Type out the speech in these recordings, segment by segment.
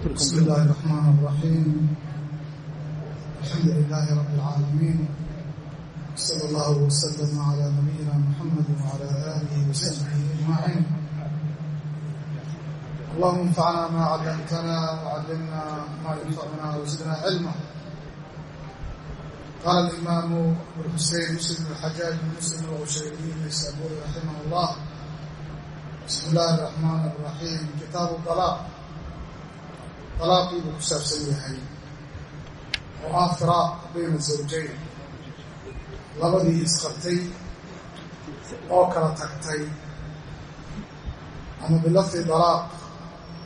بسم الله الرحمن الرحيم الحمد لله رب العالمين صلى الله وسلم على نبينا محمد وعلى آله وصحبه أجمعين اللهم انفعنا ما علمتنا وعلمنا ما ينفعنا وزدنا علما قال الإمام أبو الحسين مسلم الحجاج بن مسلم الغشيري النيسابوري رحمه الله بسم الله الرحمن الرحيم كتاب الطلاق dalaaqii buu ku saabsan yahay oo ah firaaq bayna zawjayn labadii isqabtay oo kala tagtay. Ama bilafdi dalaaq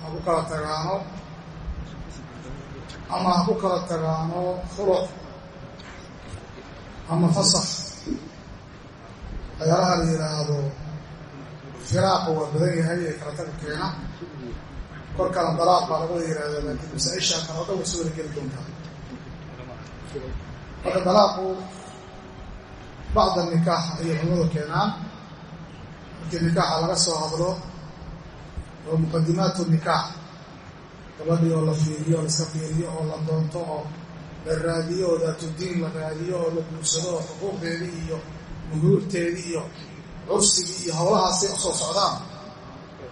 ha ku kala tagaano? Ama ha ku kala tagaano khuluc ama fasax waxyaalaha la yidhaahdo firaaqu waa badan yahay ee kala taga keena korkana dalaaq baa lagada yihahda laakiin masaa-isha kale o dhan way soo wada geli doontaa. Marka dalaaqu bacda nikaax ayay culimadu keenaan. Markii nikaaxa laga soo hadlo oo muqadimaatu nikaax. Gabadhii oo la fiiriyo oo laiska fiiriyo oo la doonto oo la raadiyo oo daatudiin la raadiyo oo la guursado oo xuquuqdeedii iyo muhuurteedii iyo cursigii iyo howlahaasi u soo socdaan.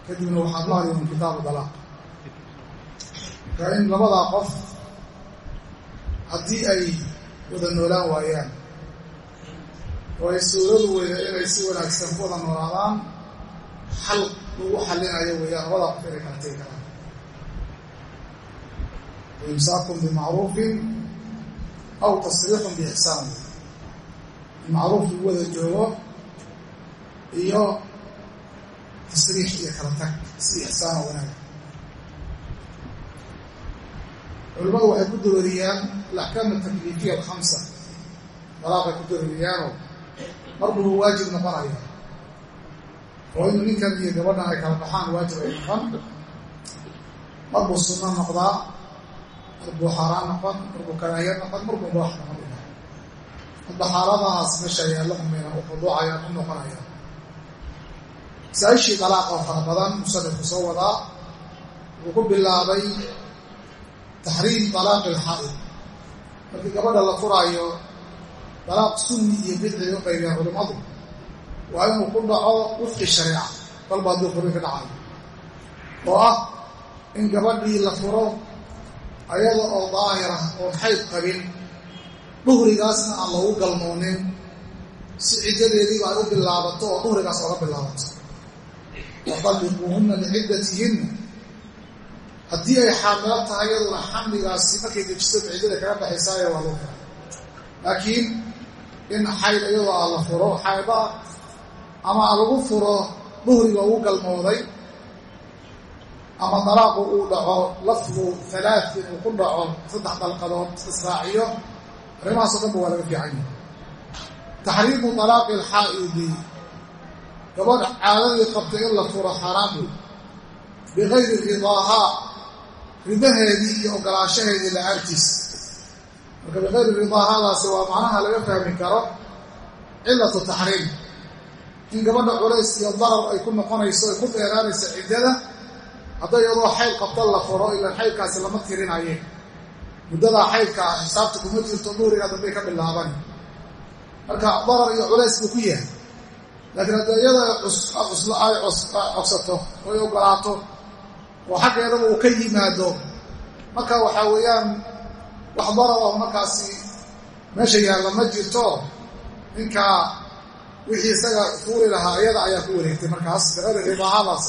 Kadibna waxaad la hadiyeen kitaabu dalaaq marka in labadaa qof haddii ay wada noolaan waayaan oo ay suuradu weyda inay si wanaagsan wada noolaadaan xal lagu xallinayo weeyaan labadaa qof inay kala karaan. Imsaakun bimacruufin aw tasriixun biixsaan macruuf lagu wada joogo iyo tasriix iyo kala tag si ixsaan oo wanaag culimmadu waxay ku darooriyaan alaxkaam altakliifiya alkhamsa. Dalaaqay ku darooriyaanoo marbuu waajib noqonaya oo inuu ninkan iyo gabadhan ay kala baxaan waajib ay noqon. Marbuu sunno noqdaa marbuu xaaraan noqon marbuu karaahiya noqon marbuu mubaax noqon hadda xaaladahaas meesha yaalla umayna u khuduucayaan u noqonayaan masaa-ishii dalaaq oo fara badan musanifku soo wadaa. Wuxuu ku bilaabay taxriim dalaaqi alxaa'id markii gabadha la furaayo dalaaq sunni iyo bidci u qaybiyaan culimmadu waa inuu ku dhaco wifqi shareeca kolba hadduu furin ka dhacayo oo ah in gabadhii la furo ayada oo daahira oon xayd qabin duhrigaasna aan loogu galmoonin si ciddadeediiba ay u bilaabato oo duhrigaas ooga bilaabato waqalliquuhunna liciddatihinna haddii ay xaamilo tahay iyaduna xamligaasi markay dejiso ciddada kaga baxaysaayo waa loo kara laakiin in xayd iyadoo a la furo xayda ama lagu furo duhriga ugu galmooday ama dalaaqu uu dhaco lafdu halaatin uu ku dhaco saddex dalqadood israaciyo arrimahaas o dhanba waa laga fiican yahay. Taxriimu dalaaqi alxaa'idi gabadh caadadii qabtay in la furo xaaraam wey bikayri ridaahaa ridaheedii iyo ogolaanshaheedii la'aantiis marka bikayri ridaahaadaasi waa macnaha laga fahmi karo cilatu taxriim. In gabadha culays iyo darar ay ku noqonayso ay ku dheeraanayso ciddada hadday iyadoo xayl qabta la furo ilaan xaylkaasi lama tirinaye muddadaa xaylka xisaabta kuma jirto duhriga dambay ka bilaaban. Marka darar iyo culays buu ku yahay. Laakiin haddii iyada ay cogsato oy ogolaato oo xaggeedaba uu ka yimaado. Marka waxaa weeyaan wax darar oo markaasi meesha yaalla ma jirto. Ninkaa wixii isaga fuuri lahaa iyada ayaa ku wareegtay markaas biqayri ridaahadaas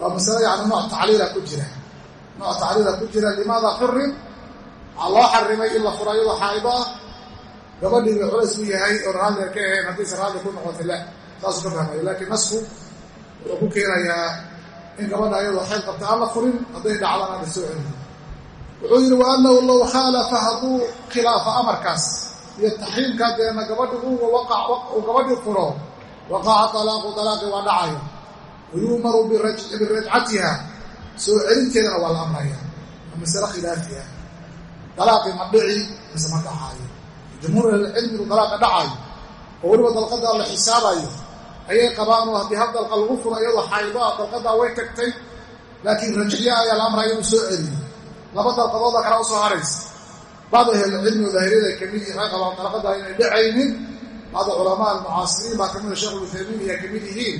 waa masale yani nooc tacliila ku jira. Nooc tacliila ku jira limaada xurim waxaa loo xarimay in la fura iyadoo xaaido ah gabadhii bay culays ku yahay oo raalli ka ahayn haddiise raalli ku noqotay in gabadha iyadoo xayl qabta aan la furin hadday dhacdana la soo celin. Wuxuu yidhi wa annahu low khaalafa hadduu khilaafa amarkaas iyo taxriimkaa deena gabadhi uu gabadhii furo waqaca talaaqu talaaqi waa dhacaya wayu'maru birajcatiha soo celinteedana waa la amraya waa masale khilaafi ah dalaaqii ma dhici mise ma dhacaayo. Jumhuur ahlicilmi inuu dalaaqa dhacaayo. Oo weliba dalqada la xisaabayo ayay qabaan oo haddii hal dalqa lagu furo iyadoo ah dalqadaa way tagtay laakiin rajciye ayaa la amraya soo celiyo laba dalqadooda kale u soo haraysa. Bacd ahlilcilmi daahiriyada ay ka mid dalqada inay dhacaynin. Bacda culamaa almucaasiriin baa kamida sheekh uthaymiin ay ka mid yihiin.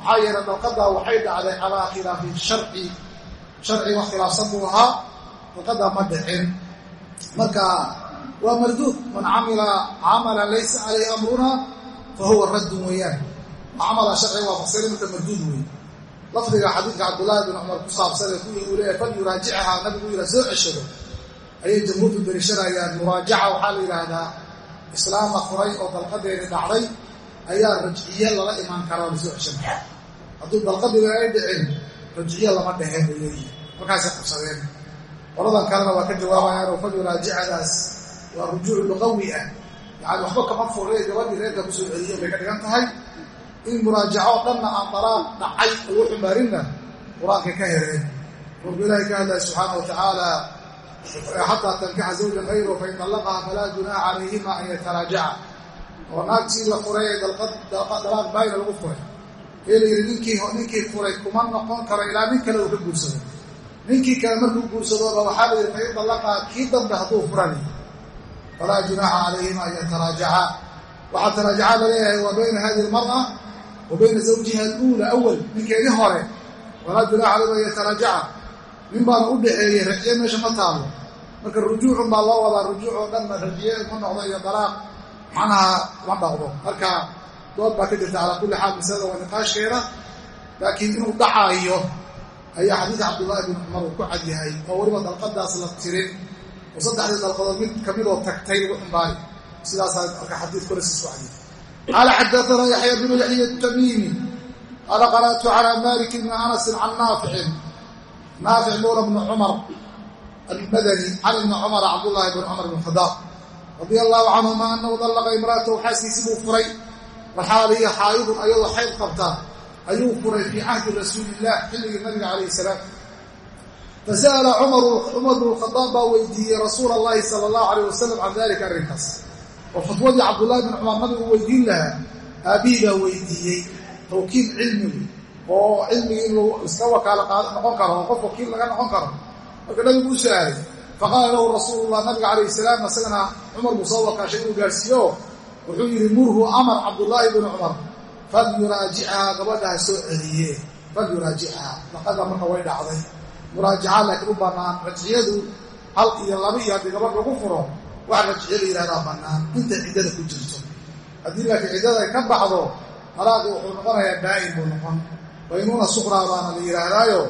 Maxaa waxay dhacday calaa khilaafi sharci. Sharci wax khilaafsan buu ahaa ma dhicin. Marka waa marduud man camila camalan laysa calayhi amruna fa huwa raddun camala sharciga waafaqsana marka marduud wey lafdiga xadiidka cabdullaahi bin cumar ku saabsan ee kuwii uu leeyahay fal yuraajicahaa nabigu yidhaha soo ceshado ayay jamhuurtu dariishanayaan muraajaca waxaa la yidhaahdaa islaama furay oo dalqadeedi dhacday ayaa rajciye lala imaan karaa oo la soo ceshan karaa hadduu dalqadiba ay dhicin rajciye lama dheheen bay leeyihiin markaasay qabsadeen qoladan kalena waa ka jawaabayaanoo fal yuraajicadaas waa rujuuc luqawi ah yani waxba kama gabadhii reerka ku soo celiyo bay ka dhigan tahay in muraajaco dhanna aan dalaaq dhacay lagu xumaarinna qur'aankay ka hereen markuu ilaahay ka hadlaya subxaana wa xataa tankixa zawjan hayro fain dallaqaha falaa junaaxa calayhima an yataraajaca. Oo naagtii la furay ee dalaaq baayna lagu furay. Ee la yidhi ninkii ninkii furay kuma noqon karo ilaa nin kale uu ka guursado. Ninkii kale markuu guursadooba waxaa la yidhi fain dallaqaha kii dambe hadduu furan falaa junaaxa calayhima an yataraajaca. Waxaa taraajaca la leeyahay waa bayna hadihi almar'a wa bayna zawjiha aluula awal ninkeedii hore walaa junaaxa calayhima an yataraajaca nin baana u dhaxeeyey rajiye meesha ma taalo marka rujuucun baa loo wadaa rujuuc oo dhanna rajiye ma noqdo iyo dalaaq macnaha ma dhaqdo marka dood baa ka jirta calaa kulli xaal masalada waa niqaashkeeda laakiin inuu dhacaayo ayaa xadiidka cabdullaahi bin cumar uu ku cad yahay oo weliba dalqadaas la tirin oo saddexdii dalqadood mid kamidoo tagtay lagu xumbaari sidaasaa marka xadiid korasiis cadiy qaala xadaanaa yaxya bnu yaxya tamiimi qaala qara'tu calaa malik bni anasin can naaficin naafic mawla bni cumar almadani can ibni cumar cabdullaahi bn cumar bn khadaab radia allahu canhuma anahu dallaqa imra'atahu xaaskiisii buu furay waxaaliya xaayidun ayadoo xayd qabta ayuu furay fii cahdi rasuuliillah xilligii nabiga calayhi salaam fasa'ala cumar bnu khadaab baa weydiiyey rasuula allahi sala allahu alayh wasalam can dalika arrinkaas oo fatwadii cabdullaahi bin cumar nabigu weydiin lahaa aabbihii baa weydiiyey tawkiil cilmigu oo cilmigii in lagu iska wakaalo noqon karo oo qof wakiil laga noqon karo. Marka nabigu u su'aalay faqaala lahu rasuulullah nabiga calayhi salaam isagana cumar buu soo wakaashay inuu gaarsiiyo. Wuxuu yidhi murhu amar cabdullaahi bni cumar falyuraajichaa gabadhaha soo celiye falyuraajichaa laqada marka way dhacday. Muraajaca laakiin u bannaan rajciyadu hal iyo laba iyo haddii gabadh lagu furo wax rajciyo la yidhahdaa bannaan. Inta ciddada ku jirto. Haddii laakiin ciddada ay ka baxdo talaaqi wuxuu noqonayaa daa'im buu noqon. Baynuuna suqraa baana la yidhaahdaayo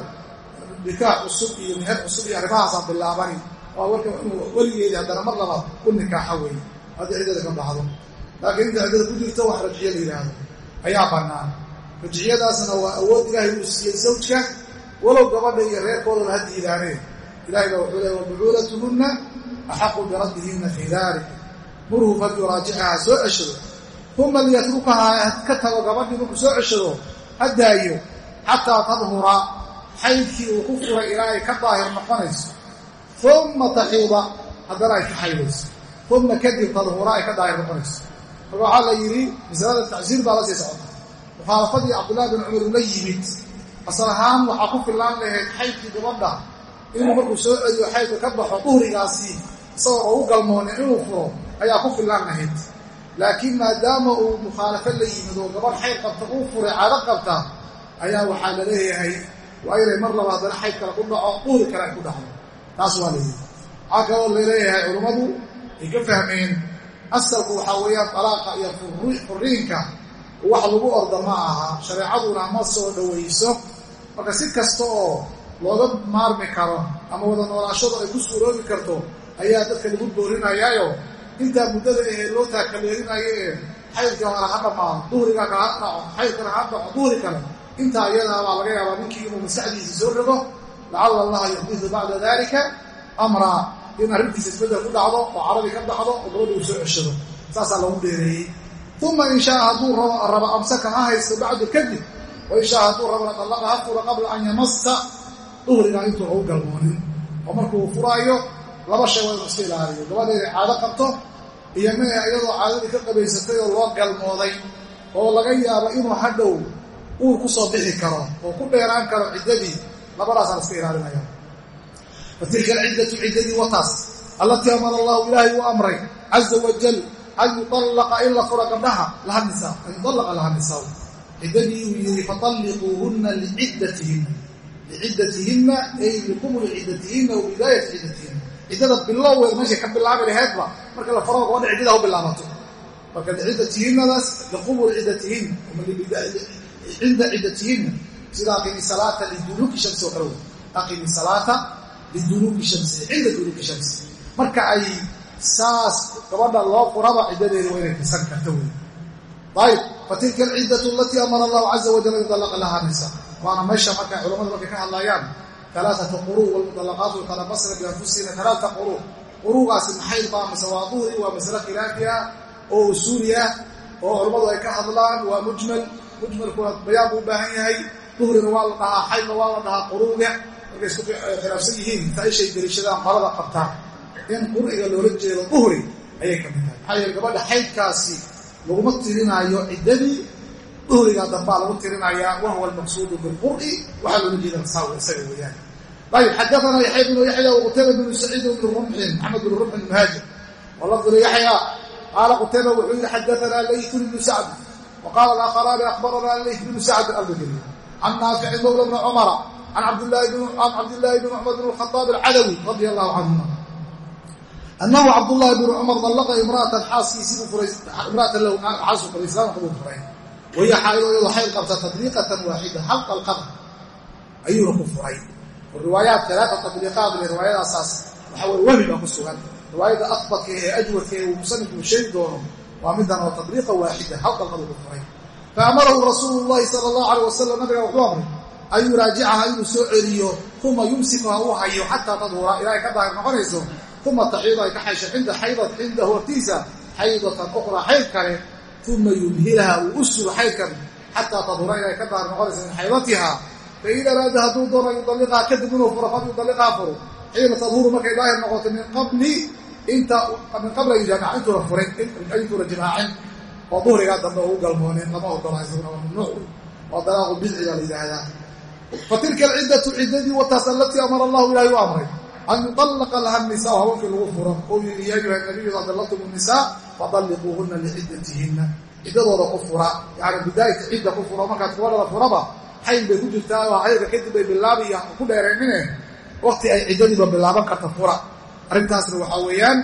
nikaax cusub iyo meher cusub iyo arrimahaasaa bilaabani. Waa warka inuu haddana mar labaad u nikaaxa weeye haddii ciddada ka baxdo. Laakiin inta ciddada ku jirto wax rajciyo la yidhaahdo. Ayaa bannaan. Rajciyadaasna waa awood ilaahay uu siiyey zawjka walow gabadha iyo reerkoodaba ha diidaaneen ilahay baa wuxuu leey wabucuulatuhunna axaqu biraddihinna fii dalik murhu falyuraajicaha soo ceshado uma liyatrukahaa ka tago gabadhii markuu soo ceshado ha daayo xataa tadhura xaydkii uu ku furay ilaa ay ka daahir noqonayso uma taxiida haddana ay ka xaydayso uma kadib tadhura ay ka daahir noqonayso marka waxaa la yidhi masalada tacsiir baa la sii socota mukhaalafadii cabdullahi bin cumar ula yimid asal waxaa ku fillaan lahayd xaydkii gabadha inuu markuu soo celiyo xaydka ka baxo duhrigaasi isagoo oo u galmoonin inuu furo ayaa ku fillaan lahayd laakiin maadaama uu mukhaalafo la yimid oo gabadh xayd qabta uu furay caado qabta ayaa waxaa la leeyahay waa inay mar laba haddana xayd kale ku dhaco duhri kale ay ku dhacdo. Taas waa layidhi waxaa kaloo la leeyahay culummadu ay ka fahmeen asalku waxaa weeyaan dalaaqa iyo furiinka wax lagu orda ma aha shareecaduna ma soo dhowayso marka si kasta oo looga maarmi karo ama wada noolaashadu ay ku suuroobi karto ayaa dadka lagu boorinayaayo intaa muddada ahee loo taakaleelinayo ee xaydka hore ha dhammaado duhriga kale ha dhaco xaydkana ha dhaco duhri kale. Intaa iyadaabaa laga yaabaa ninkii inuu maskaxdiisa soo rogo lacala allaha yuxdisu bacda dalika amraa in arrintiisa isbeddel ku dhacdo oo caradii ka baxdo oo gabadha uu soo ceshado. Saasaa lagu dheereeyey. Uma in shaa hadduu rabo amsaka ha haysto bacdu kadib wa in shaa hadduu rabona dallaqa ha fura qabla an duhrigaa intuu u galmoonin oo markuu furaayo laba shay waa iska ilaaliyo. Gabadha inay caado qabto iyo mee iyadoo caadadii ka qabaysatay oo loo galmooday oo laga yaabo inuu hadhow uur ku soo bixi karo oo ku dheeraan karo ciddadii labadaasaan iska ilaalinaya. Fatilka alciddatu ciddadii wataas allatii amara allahu ilaahay uu amray caza wajal an yuallaqa in la furo gabdhaha laha nisaa an yuallaqa laha nisaa ciddadii uu yidhi fatalliquuhunna liciddatihinna liciddatihinna ay liqubuli ciddatihinna wa bidaayati ciddatihinna ciddada bilowgeed meeshay ka bilaabi laheedba marka la furo gabadha ciddada u bilaabato marka liciddatihimadaas liqubuli ciddatihinna cinda ciddatihinna sida aqimi salaata liduluuki shamsi oo kale wey aqimi salaata liduluuki shamsi cinda duluuki shamsi marka ay saas gabadha loo furaba ciddadeeda waa inay fisan karta wey ayib fatilka alciddatu alatii amara allahu caza wajal an yudalaqa laha nisa waana meesha marka culamadu markay ka hadlayaan alaaata quruu walmudallaqaatu yatalabasna bianfusihina alaata quruu quruugaasi maxay baa mise waa duhri waa masale khilaafi ah oo usuuli ah oo culammadu ay ka hadlaan waa mujmal mujmalkuna bayaan buu u baahan yahay duhrina waa la dhahaa xaydna waa la dhahaa quruuga markay isku khilaafsan yihiin faaishay deliishadaan qalada qabtaan in qur'iga loola jeedo duhri ayay ka mid gabadha xaydkaasi laguma tirinaayo ciddadii duhriga dambaa lagu tirinayaa wahuwa almaqsuudu bilqur'i waxaa loola jeeda masaawi isaga weeyaan. Ayib xadaana yaxya bnu yaxya wqutayba bnu saciid bnu rumxin maxamed bnu rumxin muhaajir walafdulu yaxya qaala qutayba wuxuu yihi xadaanaa laytu bnu sacd waqaala alaakharaani akhbaranaa layt bnu sacd albadri can naafici mawla bni cumara can cabdillaahi bni cumar bn khadaab alcadawi radia allahu canhuma anahu cabdullaahi bnu cumar dallaqa imraatan xaaskiisii buu furay imraatan lahu xaasu furay islaamka buu wahiya xaaidoo iyadoo xayl qabta tadliiqatan waaxida hal dalqada ayuuna ku furay riwaayaat alaaa tadliiqaad le riwaayadaasaas waxa weye wahmi baa ku sugan riwaayada akbadka ee ajwadka ee uu musanifku sheegi doono waa midan oo tadliiqa waaxida hal dalqadu ku furay faamarahu rasuulu llahi sala allahu aleyh wasalam nabiga wuxuu amray an yuraajicaha inuu soo celiyo uma yumsikuha uu hayo xataa tadhura ilaa ay ka daahir noqonayso uma taxiido ay ka xaysho cinda xayda cindahu hortiisa xaydatan uqraa xayd kale uma yumhilaha uu u sugo xaydkan xataa tadhura ilaa ay ka daahir noqonayso min xaydatiha fain araada hadduu doono yudalliqaha kadib inuu furo fal yudalliqaha furo xiina tadhuru markay daahir noqoto min qabli inta min qabli an yujaamica intuuna furin intuuna jimaacin oo duhrigaa dambe ugu galmoonin lama ogola isaguna waa mamnuuc waa dalaaqu bidci baa la yidhaahdaa fatilka alciddatu ciddadii wataas alatii amara allahu ilaahay u amray an yuطallaqa laha nisaa haweenkii lagu furo oo yidhi yaa ayuha nabiyu idaa dallaqtum nisaa fadalliquuhuna liciddatihinna ciddadooda ku fura yani bidaayata cidda ku furo markaad gabadhada furaba xayl bay ku jirtaa oo xaylka kadib bay bilaabiya ku dheereynine wakti ay ciddadiiba bilaaban karta fura arrintaasna waxaa weeyaan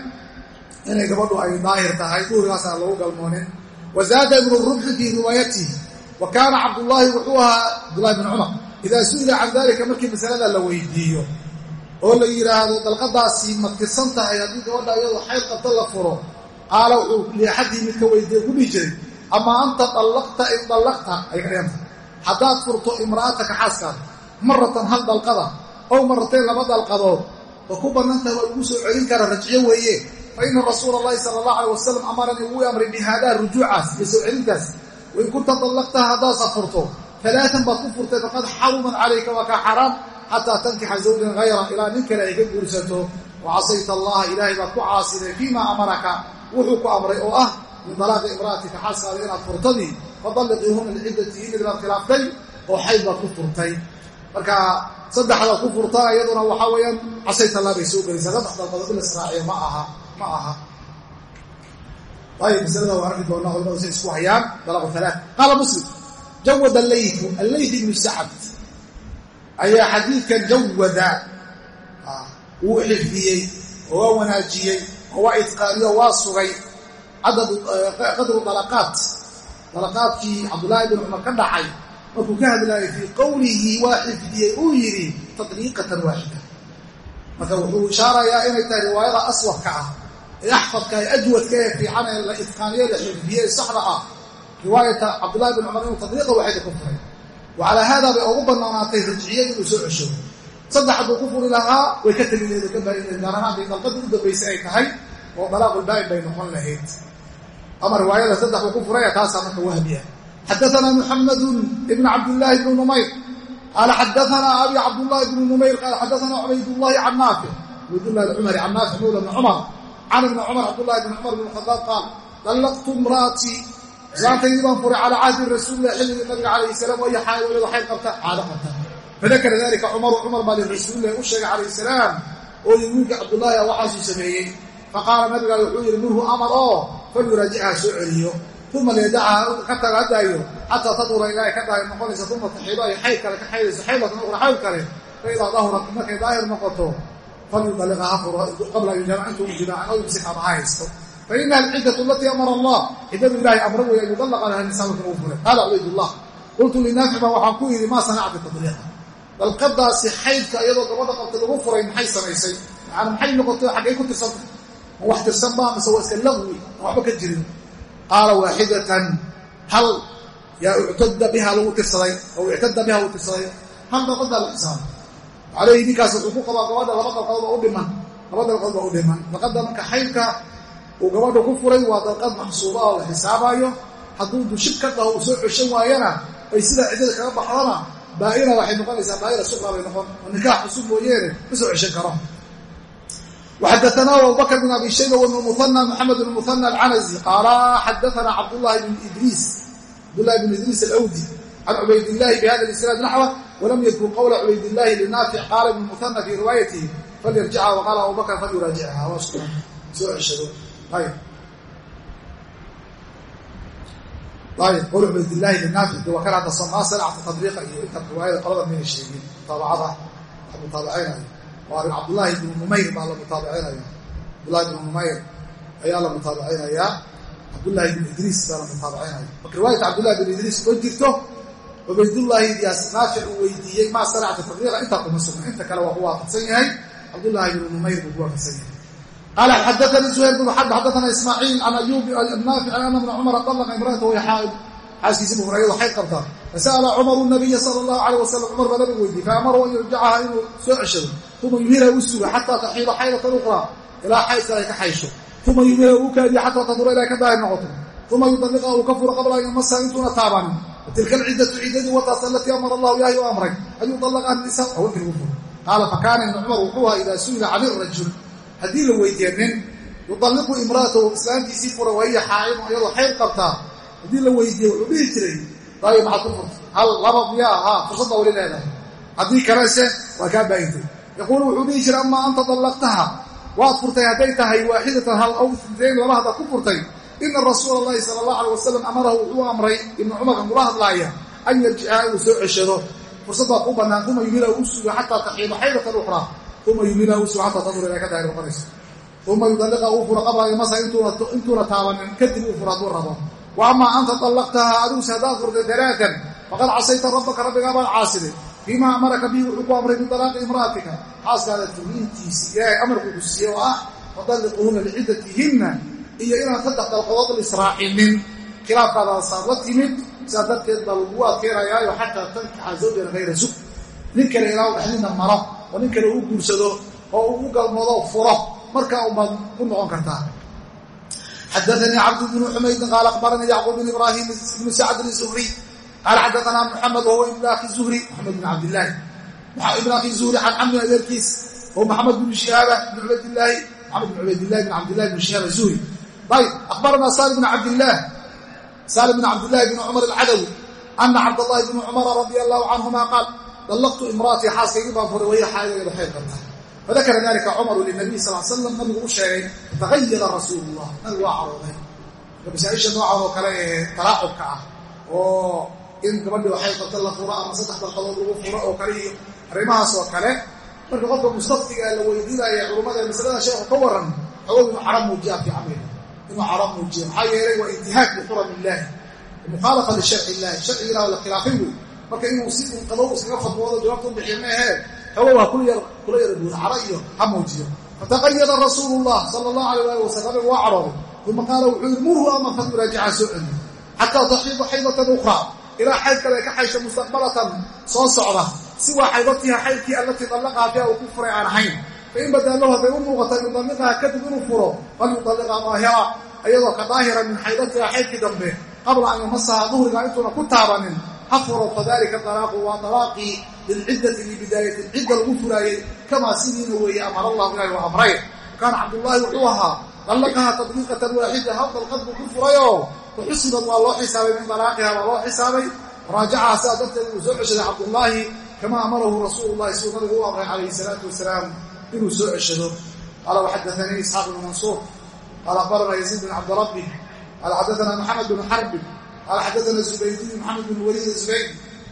inay gabadhu ay daahir tahay duhrigaasaan lagu galmoonin wazaada ibnu rumxi fii riwaayatihi wa kaana cabdullaahi wuxuu ahaa cabdullahi bn cumar idaa su'ila can dalika markii masalada la oo la yidhaahdo dalqadaasi ma tirsan tahay haddii gabadha iyadoo xayl qabta la furo qaala wuxuu liaxadii midka weydiiye ku dhihi jiray ama anta dallaqta in dallaqta ay ka dhiganta haddaad furto imra'ataka xaaskaada maratan hal dalqada ow maratayn laba dalqadood oo ku bannantahay waa lagu soo celin kara rajciyo weeye. Fa ina rasuula allahi sala allahu alay wasalam amaranii wuu amray bihaadaa rujuucaas iyo soo celintaas. Wain kunta dallaqtaha haddaasa furto alaaan baad ku furtay faqad xaruman calayka waa kaa xaraam xataa tankixa zawjan hayra ilaa nin kale ay ka guursato wa casayta allaha ilaahay baad ku caasiday fiima amaraka wuxuu ku amray oo ah min dalaaqi imra'atika xaaskaada inaad furtadii fadalliqiihuna liciddatihinna baad khilaaftay oo xayd baad ku furtay marka saddexdaad ku furtaa iyaduna waxaa weeyaan casayta allah bay soo gelaysaa saddex dalqadood in la israaciyo ma aha ma aha ayib masalada waa arki doonaa culamadu say isku hayaan dalaaqu alaa qaala muslim jawada allaytu allayt ibnu sacd ayaa xadiidkan jawada wuu xifdiyey oo waa wanaajiyey oo waa itqaaniyo waa sugay. Qadru dalaqaat dalaqaadkii cabdullaahi bin cumar ka dhacay markuu ka hadlaayay fii qowlihi waa xifdiyey uu yidhi tadliiqatan waaxida marka wuxuu ishaarayaa inay tahay riwaayada aswadka ah ee axfadka ee ajwadka ee fiican ee la itqaaniye la xifdiyey ee saxda ah. Riwaayata cabdullahi bin cumar inuu tadliiqa waaxida ku furay wa calaa haada bay ugu bannaanaatay rajciyada inuu soo cesho saddex hadduu ku furi lahaa way ka tegi laheed oo ka baahin laheed gaar ahaan bay dalqadii u dambaysay ay tahay oo dalaaqulbaa'in bay noqon lahayd ama riwaayada saddex uu ku furaya taasaa marka wahmiya xadaanaa muxamadu ibn cabdillaahi bnu numayr qaala xadaanaa abi cabdullahi bnu numayr qaala xadaanaa cubaydullahi can naafic cubaydullahi cumari can naafic mawla bni cumar can ibni cumar cabdullahi bn cumar bn khadaab qaal dallaqtu imra'atii islaantaydii baan furay calaa cahdi rasuulilah xilligii nabiga calayhi salaam waya xaayado xayl qabta caado qabta fadakara dalika cumaru cumar baa lirasuulilahi u sheegay calayh salaam oo yii wiilka cabdullaahi a waxaasuu sameeyey faqaala nabigaa wuxuu yidhi minhu amar oo falyuraajicha soo celiyo uma liyadacha ka taga hadaayo xataa tadura ilaa ay ka daahir noqonaysa uma taxiido ay xayd kale ka xaydayso xaydatan ukhra xayd kale fa idaa dahurat markay daahir noqoto falyudaliqa ha furo qabla an yujamac intuu jimaacan oo imsikaaba ha haysto fainaha alciddatu alatii amara allah ciddadu ilahay amra weeye an yudalaqa laha nisaanka uu furay qaala cubaydullah qultu linaafic baa waxaan ku yidhi maa sanacti tadliiqa dalqadaasi xaydka iyadoo gabadha qabta lagu furay maxay samaysay maana maxay noqotay xaggay ku tirsantay ma wax tirsan baa mise waa iska laqwi aan waxba ka jirin qaala waaxidatan hal yaa uctada biha lagu tirsaday oo ictada biha lagu tirsaday hal dalqadaa la xisaabay caleyhi ninkaas wuxuu ku qabaa gabadha laba dalqadood baa u dhiman laba dalqadood baa u dhiman dalqada marka xaydka uu gabadha ku furay waa dalqad maxsuuba oo la xisaabaayo hadduu dushib ka dhaho uu soo ceshan waayana ay sidaa ciddada kaga baxdana baaina waxay noqonaysaa baaina suqra bay noqon oo nikaax cusub mooyeene ma soo ceshan karo وxadثna abubكر بن abi shayba وبن مثنى محamed بن مثنى الcanaزي qaala xadaثna cabdالlahi بن idriis cabdالlahi بن idriis alأwdi can cubaydالlahi bhada الإsناad naxوة وlam ydkur qwla cubaydالlahi لنaafic qaala بن مثنى fي riwaayatihi falyarjicha وqaala abubكر falyuraajicha soo ceshado ayb ayb qowl cubaydillaahi binaafici wa kale hadasa maa sanacta tadriiqa iyo intan riwaayada qolada mayna sheegin mutaabacada la mutaabacinayo oo arrin cabdullaahi ibnu numayr baa la mutaabacinaya cabdullahi ibnu numayr ayaa la mutaabacinayaa cabdullaahi ibnu idriis baa la mutaabacinaya marka riwaayata cabdullahi ibnu idriis oo jirto cubaydullaahi iyaas naafic uu weydiiyey maa sanacta tadriiqa intaa kuma sugna inta kale waa ku waafaqsan yahay cabdullaahi ibnu numayr buu ku waafaqsan yahay qaala xadaanii zuhayr bnu xarb xadaana ismaaciil can ayubi naafic ana bna cumara alaqa imraatahu yaxaaid xaaskiisi bu hurayado xayd qabtaa fasa'ala cumaru nabiya sala allahu calayh wasalam cumar baa nabigu weydiiyey faamaru an yurjacaha inuu soo ceshado uma yumira u suga xataa taxiida xaydatan uqraa ilaa xaydka ay ka xaysho uma yumira uu kaadiya xataa tadura ilaa ka daahir noqoto uma yudaliqa uu ka furo qabla an yamasa intuuna taabanin watilka alciddatu ciddadii wataas alatii amara allahu ilaahi u amray an yudalaqa nisa haweenkii lagu furo qaala fakaana haddii la weydiiye nin yudalliqu imra'atahu islaantiisii fura wahiya xaa'imu iyadoo xayd qabtaa haddii la weydiiye wuxuu dhihi jiray daayo maxaad ku furtay? Hal laba miya ahaa fursadda wali leedahay. Haddii kalese waa kaa baayintay yaquulu wuxuu jiray amaa anta dallaqtaha waad furtay hadday tahay waaxidatan hal aw intayn laba haddaad ku furtay. Ina rasuula allahi sala wasalam amarahu wuxuu amray ibnu cumarkan kula hadlaaya an yarjicaha inuu soo ceshado. Fursad baa ku bannaan uma yumila u sugo xataa taxiida xaydatan ukhraa uma yumila u sugo xataa tadura ilaa ka daahir noqonayso uma yudalliqa uu furo qabla masa intuuna taabanin kadib uu furo hadduu rabo. Wa amaa anta dallaqtaha aduguse haddaad furtay dalaatan faqad casayta rabbaka rabbigaa baad caasiday fiima amaraka bihi wuxuu ku amray min dalaaqi imra'atika. Xaaskaada furniintiisi ilaahay amarkuu ku siiye oo ah fadalliquhuna liciddatihinna iyo inaan saddex dalqadood la israacinin khilaafkaadaasaad la timid sidaa darteed baa lagugu adkeynayaayo xataa tankixa zawjan hayra zug nin kale ilaa u dhexdina maro oo nin kale uu guursado oo uu u galmoodo furo. Markaa umaad ku noqon kartaa xadaanii cabd bnu xumaydin qaala akhbaranii yacquub bn ibraahim ibnu sacdin zuhriy qaala xadaanaa muxamed wahuwa ibn akhi zuhri. Maxamed bn cabdilaahi ibn akhi zuhri can cammi adeerkiis. Oo maxamed bn shihaaba bn cubaydilaahi maxamed bn cubaydillahi bn cabdillahi bn shihaab zuhri. Ayb akhbaranaa salim bn cabdillaah salim bn cabdillahi bn cumar alcadawi. Ana cabdallahi bni cumara radia allahu canhuma qaal dallaqtu imraatii xaaskaygii baan furay wahiya xaayadayda xayr qabta fadakara dalika cumaru linabiy sal slam nabigu u sheegay fatahayara rasuulu llah nabigu waa carooday masaaisha noocan oo kale ee talaacubka ah oo in gabadhii waxay qabta la furo ama saddex dalqadood lagu furo oo kale iyo arrimahaas oo kale marka qofka mustaftiga la weydiinaya culummada masalada sheekhu ka waran xogood inuu cara muujiya fi camriga inuu cara muujiya maxaa yeelay waa intihaak bixuram illaahi mukhaalafa lisharci illahi sharciga ilah la khilaafay wey marka inuu si un qadow iskaga fadwoodo jawaabta u bixiya maahee xogo waa kula yar kula yara guur cara iyo ha muujiyo. Fataqayada rasuulu llah sala allahu alayh ali wasalam nabigu waa uma qaala wuxuu yidhi murhu ama falyuraajica soo celiyo xataa taxiida xaydatan ukhraa. Ilaa xayd kale ka xaysho mustaqbalatan soo socda. Siwaa xaydatiha xaydkii allatii dallaqaha fiha uu ku furay aan ahayn. Fain badaalahu hadday u muuqata yudalliqaha kadib inuu furo falyudalliqa daahira iyadoo ka daahira min xaydatiha xaydkii dambe qabla an yamasaha duhriga intuuna ku taabanin ha furo fadalika dalaaqu waa dalaaqii lilciddati libidaayati cidda lagu furaayey kamaa sidiina weeye amara allahu ilahi wa amray kaana cabdullaahi wuxuu ahaa dallaqaha tadliiqatan waaxida hal dalqad buu ku furayoo waxusibad waa loo xisaabay min dalaaqiha waa loo xisaabay raajacaha sidaa darteed uu soo ceshaday cabdullaahi kama amarahu rasuulu llahi siduu nabigu u amray calayhi salaatu wasalaam inuu soo ceshado qaala waxadaanii isxaaq bnu mansuur qaala akhbarana yaziid bin cabdirabbi qaala xadaana maxamed bnu xarbin qaala xadaana zubaydiy maxamed bn waliid zubayd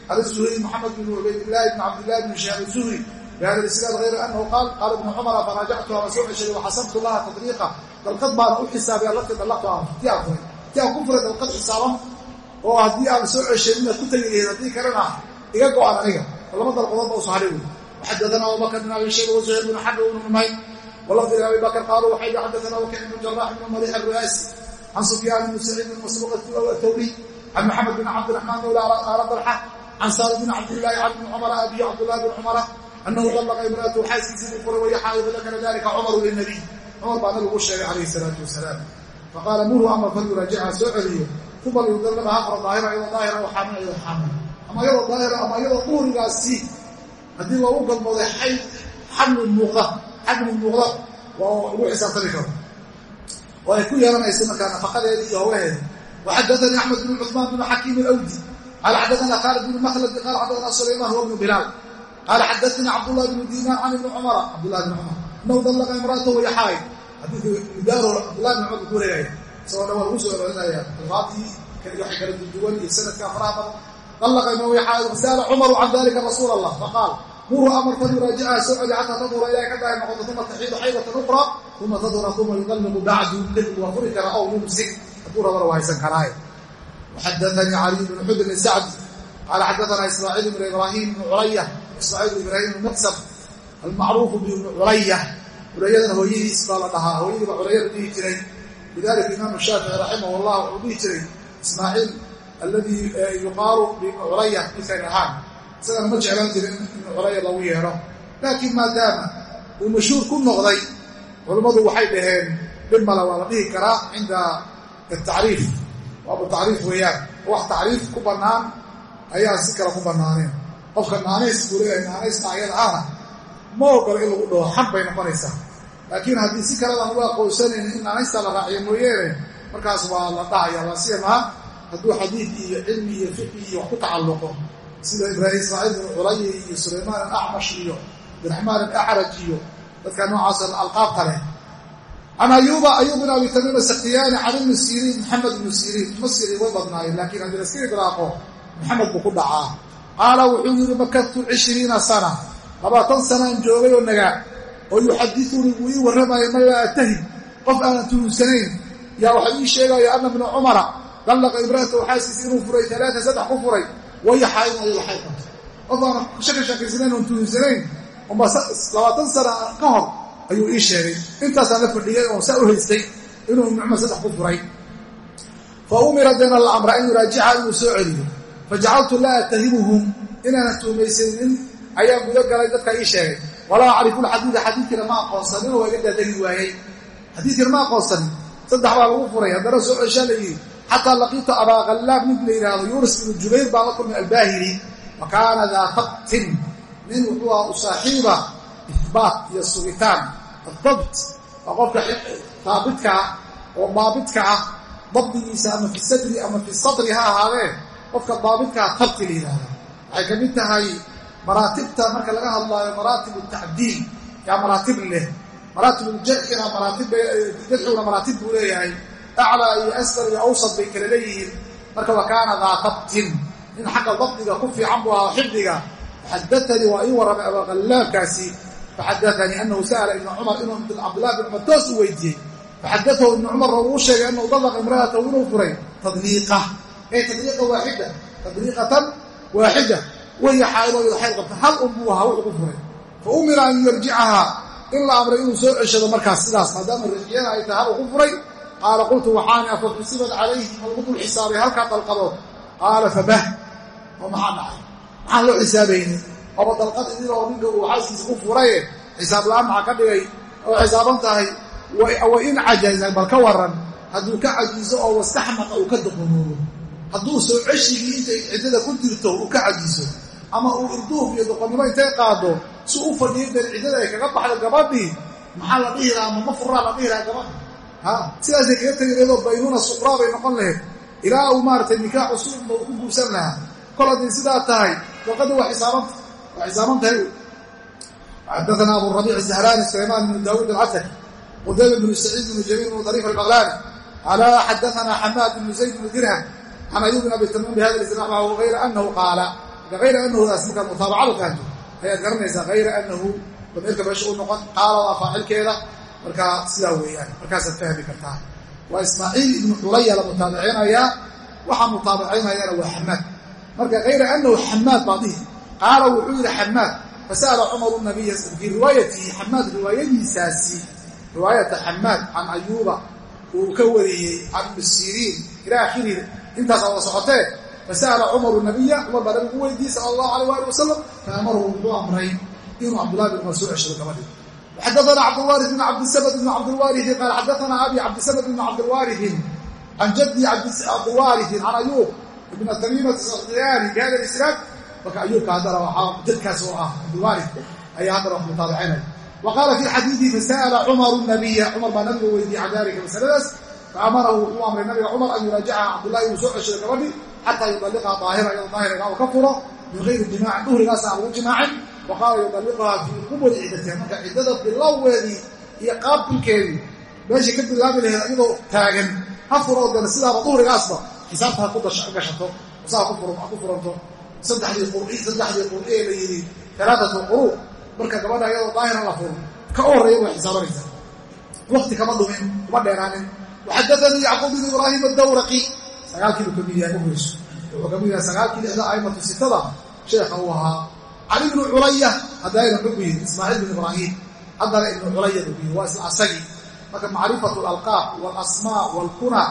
an zuhri maxamed bn cubaydillahi bn cabdillahi bn shahaab zuhri bihada isnaad hayra anahu qaal qaala ibnu cumara faraajactuha waa soo ceshaday waxasabtu laha tadriiqa dalqad baana u xisaabay allatii dallaqtu aan ti aan furay ti aan ku furay dalqad xisaaban oo haddii aan soo ceshay inaad ku tegi lahayd haddii kalena iga go-an aniga laba dalqadood ba uso haray wey waxadaana abubakr bin abi shayba wazuhayr bn xarb bnu numayn walafdi abi bakr qaaluu waxay xadaana wakic bn jarax bn malix alruaasi can sufyaan bn saciid bn masruuq atawri can maxamed bin cabdiraxmaan mawla ala dalxa can saalim bin cabdillahi can bni cumara abiy cabdullahi bn cumara anahu dallaqa imraatahu xaaskiisii buu furay waya xaaid dakara dalika cumaru linabiy cumar baa nabigu sheegay calayhi salaatu wasalaam faqaala murhu amar fal yuraajicha soo celiyo uma yudallaqaha fara daahira iyadoo daahira oo xaamil iyadoo xaamil ama iyadoo daahira ama iyadoo duhrigaasi haddii loogu galmooday xayd xamli muuqda xamli muuqda waa ugu xisaabtami karo oo ay ku yeelanayso markaa nafaqadeeda iyo hawaheeda waxadaanii axmed bn cuثmaan bn xakiim alawdi. Qaala xadaana khaalid bn makhladi qaala xadaana sulayman huwa bnu bilaal. Qaala xadaanii cabdullahi bnu diinaar can ibni cumara cabdullahi bn cumar. Inahu dallaqa imraatahu waya xaay xadiidka midaaro cabdullahi bn cumar buu ku wareegaya isagoo dhan waa lagu soo arorinaya alfaadii waxay kala duduwan iyo sanadka badan. Dallaqa ima waya xaay fasaala cumaru can dalika rasuula allah faqaal muruu amar fal yuraajicaha soo celi xataa tadura ilahay ka dahay noqoto uma taxiidu xaydatan ukhra uma tadura uma yudalliqu bacdu kadib waa furi kara ow mumsik hadduu rabana waa haysan karaaye waxadaanii caliy bn xudr bn sacd qaala xadaana ismaaciil bn ibraahim bn culaya ismaaciil bn ibraahim bn miqsam almacruufu bibni culaya culayadana hooyadiis baa la dhahaa hooyadii baa culaya la dhihi jiray. Lidalika imaamu shaafici raximah llah wuxuu dhihi jiray ismaaciil alladii yuqaalu bibni culaya midkan ahaan isagana ma jeclaan jirin in ibnu culaya lagu yeedho laakiin maadaama uu mashhuur ku noqday culummadu waxay dhaheen dhib male waa la dhihi karaa cinda atacriif waaba tacriif weeyaan. Wax tacriif ku bannaan ayaa si kale ku bannaaneen qofka naanays buu leeyahay naanaysna ayada ahna ma ogolo in lagu dhaho xan bay noqonaysaa. Laakiin haddii si kaledan uga aqoonsanaynin in naanaysta la raaciyo mooyeene markaas waa la dhahaya laasiyamaa hadduu xadiid iyo cilmi iyo fiqi iyo wax ku tacalluqo sida ibraahim ismaaciil bin culaya iyo sulaymaan alacmash iyo abdiraxmaan alacraj iyo dadka noocaas alqaabta leh can ayuuba ayuub bin abi tamiim asakiyaani can ibni siriin maxamed ibnu siriin. Ma siriin way badnaayeen laakiin haddii laska idraaqo maxamed buu ku dhacaa. Qaala wuxuu yidhi makadtu cishriina sana labaatan sanaan joogay oo nagaa oo yuxadiunii wuu ii warramayo man laa atahim qof aanan tuhunsanayn yaa waxaa ii sheegaya ana bna cumara dallaqa imra'atahu xaaskiisa inuu furay alaaa saddex ku furay waya xaaidun ayado xayd qabto qof aanan shaka shakisnayn oon tuhunsanayn uma labaatan sana ka hor ayuu ii sheegay intaasaan la fadhiyay oon saa u haystay inuu nicmo saddex ku furay fa umira deena la amra an yuraajica inuu soo celiyo fajacaltu laa atahimuhum inaanan tuhmaysanin ayaa gudo galay dadka ii sheegay walaa acrifu lxadiida xadiidkiina ma aqoonsanin oo iga daadegi waayey xadiidkiina ma aqoonsanin saddex baa lagu furay haddana soo ceshaa la xataa laqiitu abaa khallaab nin la yidhaahdo yuunus binu jubayr baa la kulmay albaahili wa kaana daa tabtin nin wuxuu aha u saaxiiba ihbaat iyo sugitaan adabt waa qofka daabidka ah oo daabidka ah dabdigiisa ama fi sadri ama fi sadri ha ahaadee qofka daabidkaa tabti la yidhaahda waxay ka mid tahay maraatibta marka laga hadlaayo maraatib tacdiil yaa maraatib leh maraatib jarxina maraatib jarxiguna maraatib buu leeyahay aclaa iyo asfar iyo awsad bay kala leeyihiin marka wa kaana daa dabtin nin xagga dabdiga ku fiican buu ahaa xifdiga faxadatanii waa ii warramay abaqallaabkaasi faxadaanii anahu sa'ala ibna cumar inuu cabdullahi bin cumar toos u weydiiyey faxadatahu ibnu cumar uu sheegay anahu dallaqa imra'atahu inuu furay tadliiqa ee tadliiqa waaxida tadliiqatan waaxida waya xaaidoo iyado xayd qabta hal un buu ahaa wuxuu ku furay fa umira an yarjicahaa in la amray inuu soo ceshado markaas sidaas maadaama uu ku furay qaala qultu waxaani afa xusibat calayhi? Ma lagu dul xisaabay halkaa dalqadood qaala fabah oo maxaa dhacay? Maxaan loo xisaabaynin? Oba dalqad idinoo ninka uu xaaskiisa ku furaye xisaab la'aan maxaa ka dhigay? Oo xisaaban tahay. Wa in cajaza bal ka waran hadduu ka cajiiso oo wastaxmaqa uu ka doqonoobo hadduu soo ceshigii intay ciddada ku jirto uu ka cajiiso. Ama uu irduuf iyo doqonnimo intay qaado si u fadhiyo deen ciddada ay kaga baxdo gabadhii maxaa la dhihi lahaa? La dhihi lahaa sidaasay kaga tegi laheedoo baynuuna suqraa bay noqon laheyd ilaa uu maaratay nikaax cusub ku guursan lahaa. Kol haddii sidaa tahay warqadda waa xisaabanta waa xisaaban tahay. Xadaana abu rabiic zahrani sulaymaan bnu daawuud alcataki qudayba bnu saciid bnu jamiil bnu dariif albaqlaani qala xadaana xamaad bnu zayd bnu dirham can ayub bn abi tamiim bihada isnaac mahu ayra anahu qaala ayra anahudaas markaad mutaabacadu kaanto ayaad garanaysaa hayra anahu dameerka meesha u noqon qaala waa faacilkeeda markaa sidaa weeyaan markaasaad fahmi kartaa waa ismaaciil ibnu xulaya la mutaabaceynayaa waxaa mutaabacaynayana waa xamaad. Marka hayra anahu xamaad baa dihi qaala wuxuu yidhi xamaad. Fasa'ala cumaru nabiya fii riwaayatihi xamaad riwaayadiisaasi riwaayata xamaad can ayuuba uu ka wariyey can ibni siriin ila akhirihi intaasaa wada socotee fasa'ala cumaru nabiya cumar baa nabigu weydiiyey sala allahu alayh waali wasalam faamarahu wuxuu amray inuu cabdullahi bin cumar soo ceshado gabadhii xadaana cabdlwaari bn cabdisamd bn cabdilwaariثi qaal xadaana abi cabdisamd bn cabdilwaariثin can jaddi cabdilwaariثin can ayuub ibn tamimat sayaani bi hada isnaad marka ayuubka haddana waxaa jadkaas oo ah cabdilwaariث ayaa haddana wax mutaabicinaya wa qaala fi xadiiثi fasa'ala cumaru nabiya cumar baa nabiga weydiiyey can dalika masaladaas faamarahu wuxuu amray nabiga cumar an yuraajicaha cabdullahi inuu soo ceshado gabadhi xataa yudaliqaa daahira iyadoo daahirga uu ka furo min gayri jimaacin duhrigaasa aan lagu jimaacin wa qaala yudaliqaha fii qubuli ciddatiha marka ciddada bilowgeedii iyo qaabkulkeedii meeshii ka bilaabi lahayd iyadoo taagan. Ha furoo dana sidaaba duhrigaasba xisaabta ha ku gashato. Saa ku furanto. Saddexdii qur'i saddexdii qur'i ee la yidhi talaatatu quru. Marka gabadha iyadoo daahira la furo ka u horreeya way xisaabanaysaa. Wakti kama dhumin kuma dheeraanin. Waxadaanii yacquub bin ibraahim adawraqi sagaalkiibu ka mid yahay uhriso wuxuu ka mid yahay sagaalkii lixda aimatu sitada sheekha uu ahaa cali bnu culaya haddana xug yidhi ismaaciil bin ibraahim haddana ibnu culaya buu yidhi waa isla asagii marka macrifatu alalqaab waalasmaa waalkuna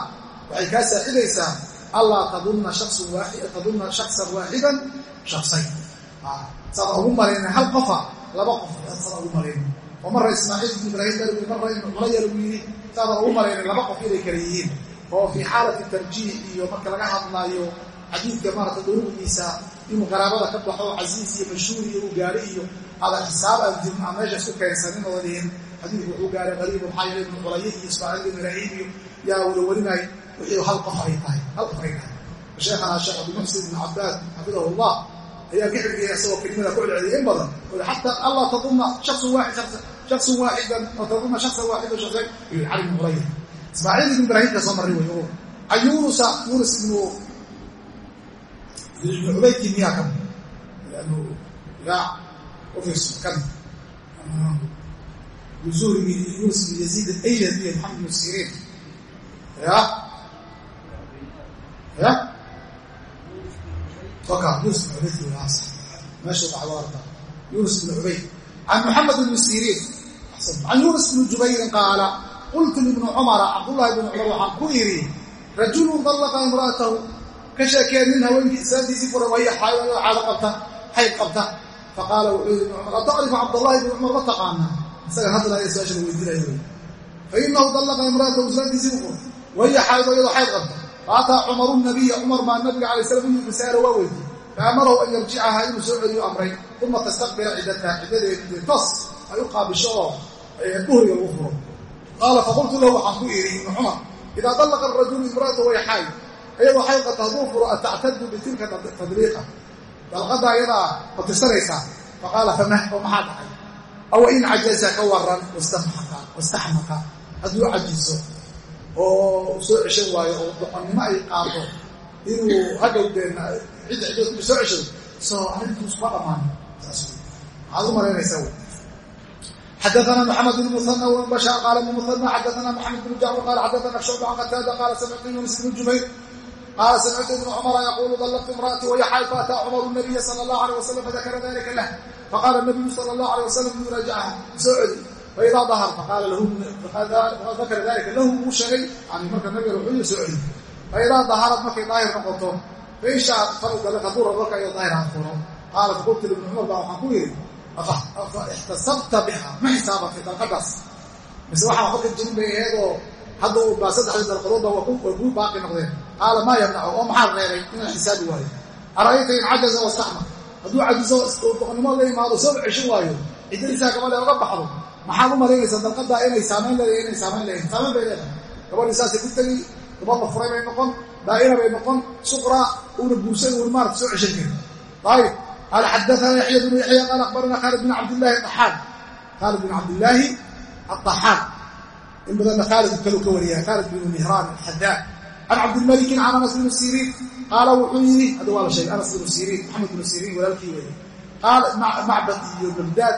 waxay kaa saacidaysaa allaa tadunna shaksan waaxidan shaksayn saada ugu malayna hal qofa laba qof saada ugu malayna oo marra ismaaciil bin ibraahim lagu marra ibnu culaya lagu yidhi saadan ugu malayna laba qof inay kala yihiin. Oo fii xaalati tarjiih iyo marka laga hadlaayo xadiidka maarata duruudiisa inuu qaraabada ka baxo casiiz iyo mashhuur iyo uu gaaro iyo ada xisaab aan meesha isku keensanin oo lihin xadiidku wuxuu gaaray qariibu maxaa yeele ibnu culaye iyo ismaaciil bin ibraahim iyo yaa wada warinay wixii hal qof ay tahay hal qof ay tahay. Sheekhana sheekh abdimuxsin ibn cabaad xafidahu llah ayaa ka xirgaya isagoo kelimada ku celceliyay in badan. Xataa allaa tadunna shaksun waaxid shaksun waaxidan oo tadunna shaksan waaxidan shaksayn yuu cali ibn culaya ismaaciil ibn ibraahimka soo marray wey o can yunusa yunus ibnu ibnu cubaydkii miyaa kan lanu yaa ufiirso kan zuhrigii yunus ibn yaziid alayad iyo maxamed ibnu siriin ya ya oka yunus ibn cubaydki waas meeshu dhacdoarta yunus ibn cubayd can maxamed ibni siriin can yunus ibni jubayrin qaala qultu libni cumara cabdullahi bni cumar waxaan ku idhi rajulun dallaqa imra'atahu ka sheekeen nin haweenkii islaantiisii fura waya xaalo qabta xayd qabta. Faqaala wuxuu yidhi cumar atacrifu cabdallahi bni cumar ma taqaanaa? Isaga hadlaya su'aasha la weydiinaya wey fa inahu dallaqa imra'atahu islaantiisii u fura waya xaaydo iyadoo xayd qabta. Faataa cumaru nabiya cumar baa nabiga alay slam uyii masaala waa weydiye faamarahu an yarjicaha inuu soo celiyo amray uma tastaqbila ciddataha ciddadeedii tos ay u qaabisho oo duhriga lagu furo. Qaala faqultu lahu waxaan iyadoo xaydqata hadduu furo atactadu bitilka tadliiqa. Dalqadda ayadaa ma tirsanaysaa faqaala famah oo maxaa dhacay? Aw in cajaza ka waran wastaxmaqa hadduu cajizo oo soo ceshan waayo oo doqonnimo ay qaado inuu hadhow deen cidda ciddood soo ceshado soo arrintuus ma dhammaan saas maxaad u malaynaysaa wy xadaana mxamed bn muana wbn bashaar qaala ibn muana xadaana maxamed bn jacfar qaala xadaana shucba can qataada qaala samictu yunis bn yaqulu dallaqtu imra'atii waya xayd faataa cumaru nabiya sala allahu alيh wasalam fadakara dalika lah faqaala nabiyu sala allahu alيh wasalam yuraajacha soo celi faidaa dahar fadakara dalika lahu wuu sheegay yani marka nabiga wuxuu yiri soo celi faidaa daharad markay daahir noqoto fain shaat faudalqa dura marka iyo daahir aan furo qaala faqultu libni cumar baa waxaan ku yidhi ixtasabta biha ma xisaabatay dalqadaas mise waxaa waxba ka jirin bay aheedoo hadda uu baa saddexdii dalqadoodba waa qaala maa yamnacu oo maxaa reebay inaan xisaabi waayo ara'ayta in cajaza wastaxma hadduu cajizo doqonnimo la imaado soo ceshan waayo ciddadiisaa gabadhe oga baxdo maxaad u malaynaysaa dalqadaa inay saamayn leedahay inay saamayn leedahay saamayn bay leedahay gabadhii saasay ku tegi gabad la furay bay noqon daa'ira bay noqon suqra uuna guursan uuna maarata soo ceshan karin ayib qaala xadaana yaxya bnu yaxya qaala akhbarana khaalid bin cabdillahi aaxaan khaalid bin cabdillaahi aaxaan in badanna khaalid kalu ka wariya khaalid binu mihraan alxadaa can cabdilmalikin can anas bnu siriin qaala wuxuu yidhi hadda waa la sheegay anas bnu siriin maxamed bnu siriin walaalkii weeye qaala macbad iyo bagdaad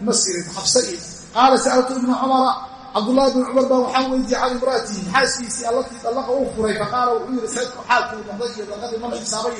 ima siriin xabse iyo qaala sa'altu ibna cumara cabdullaahi bn cumar baa waxaan weydiiyey can imra'atihi xaaskiisii allatii dallaqa uu furay faqaala wuxuu yidhi saydku xaalkuu noqday iyo dallaqadii mana xisaabay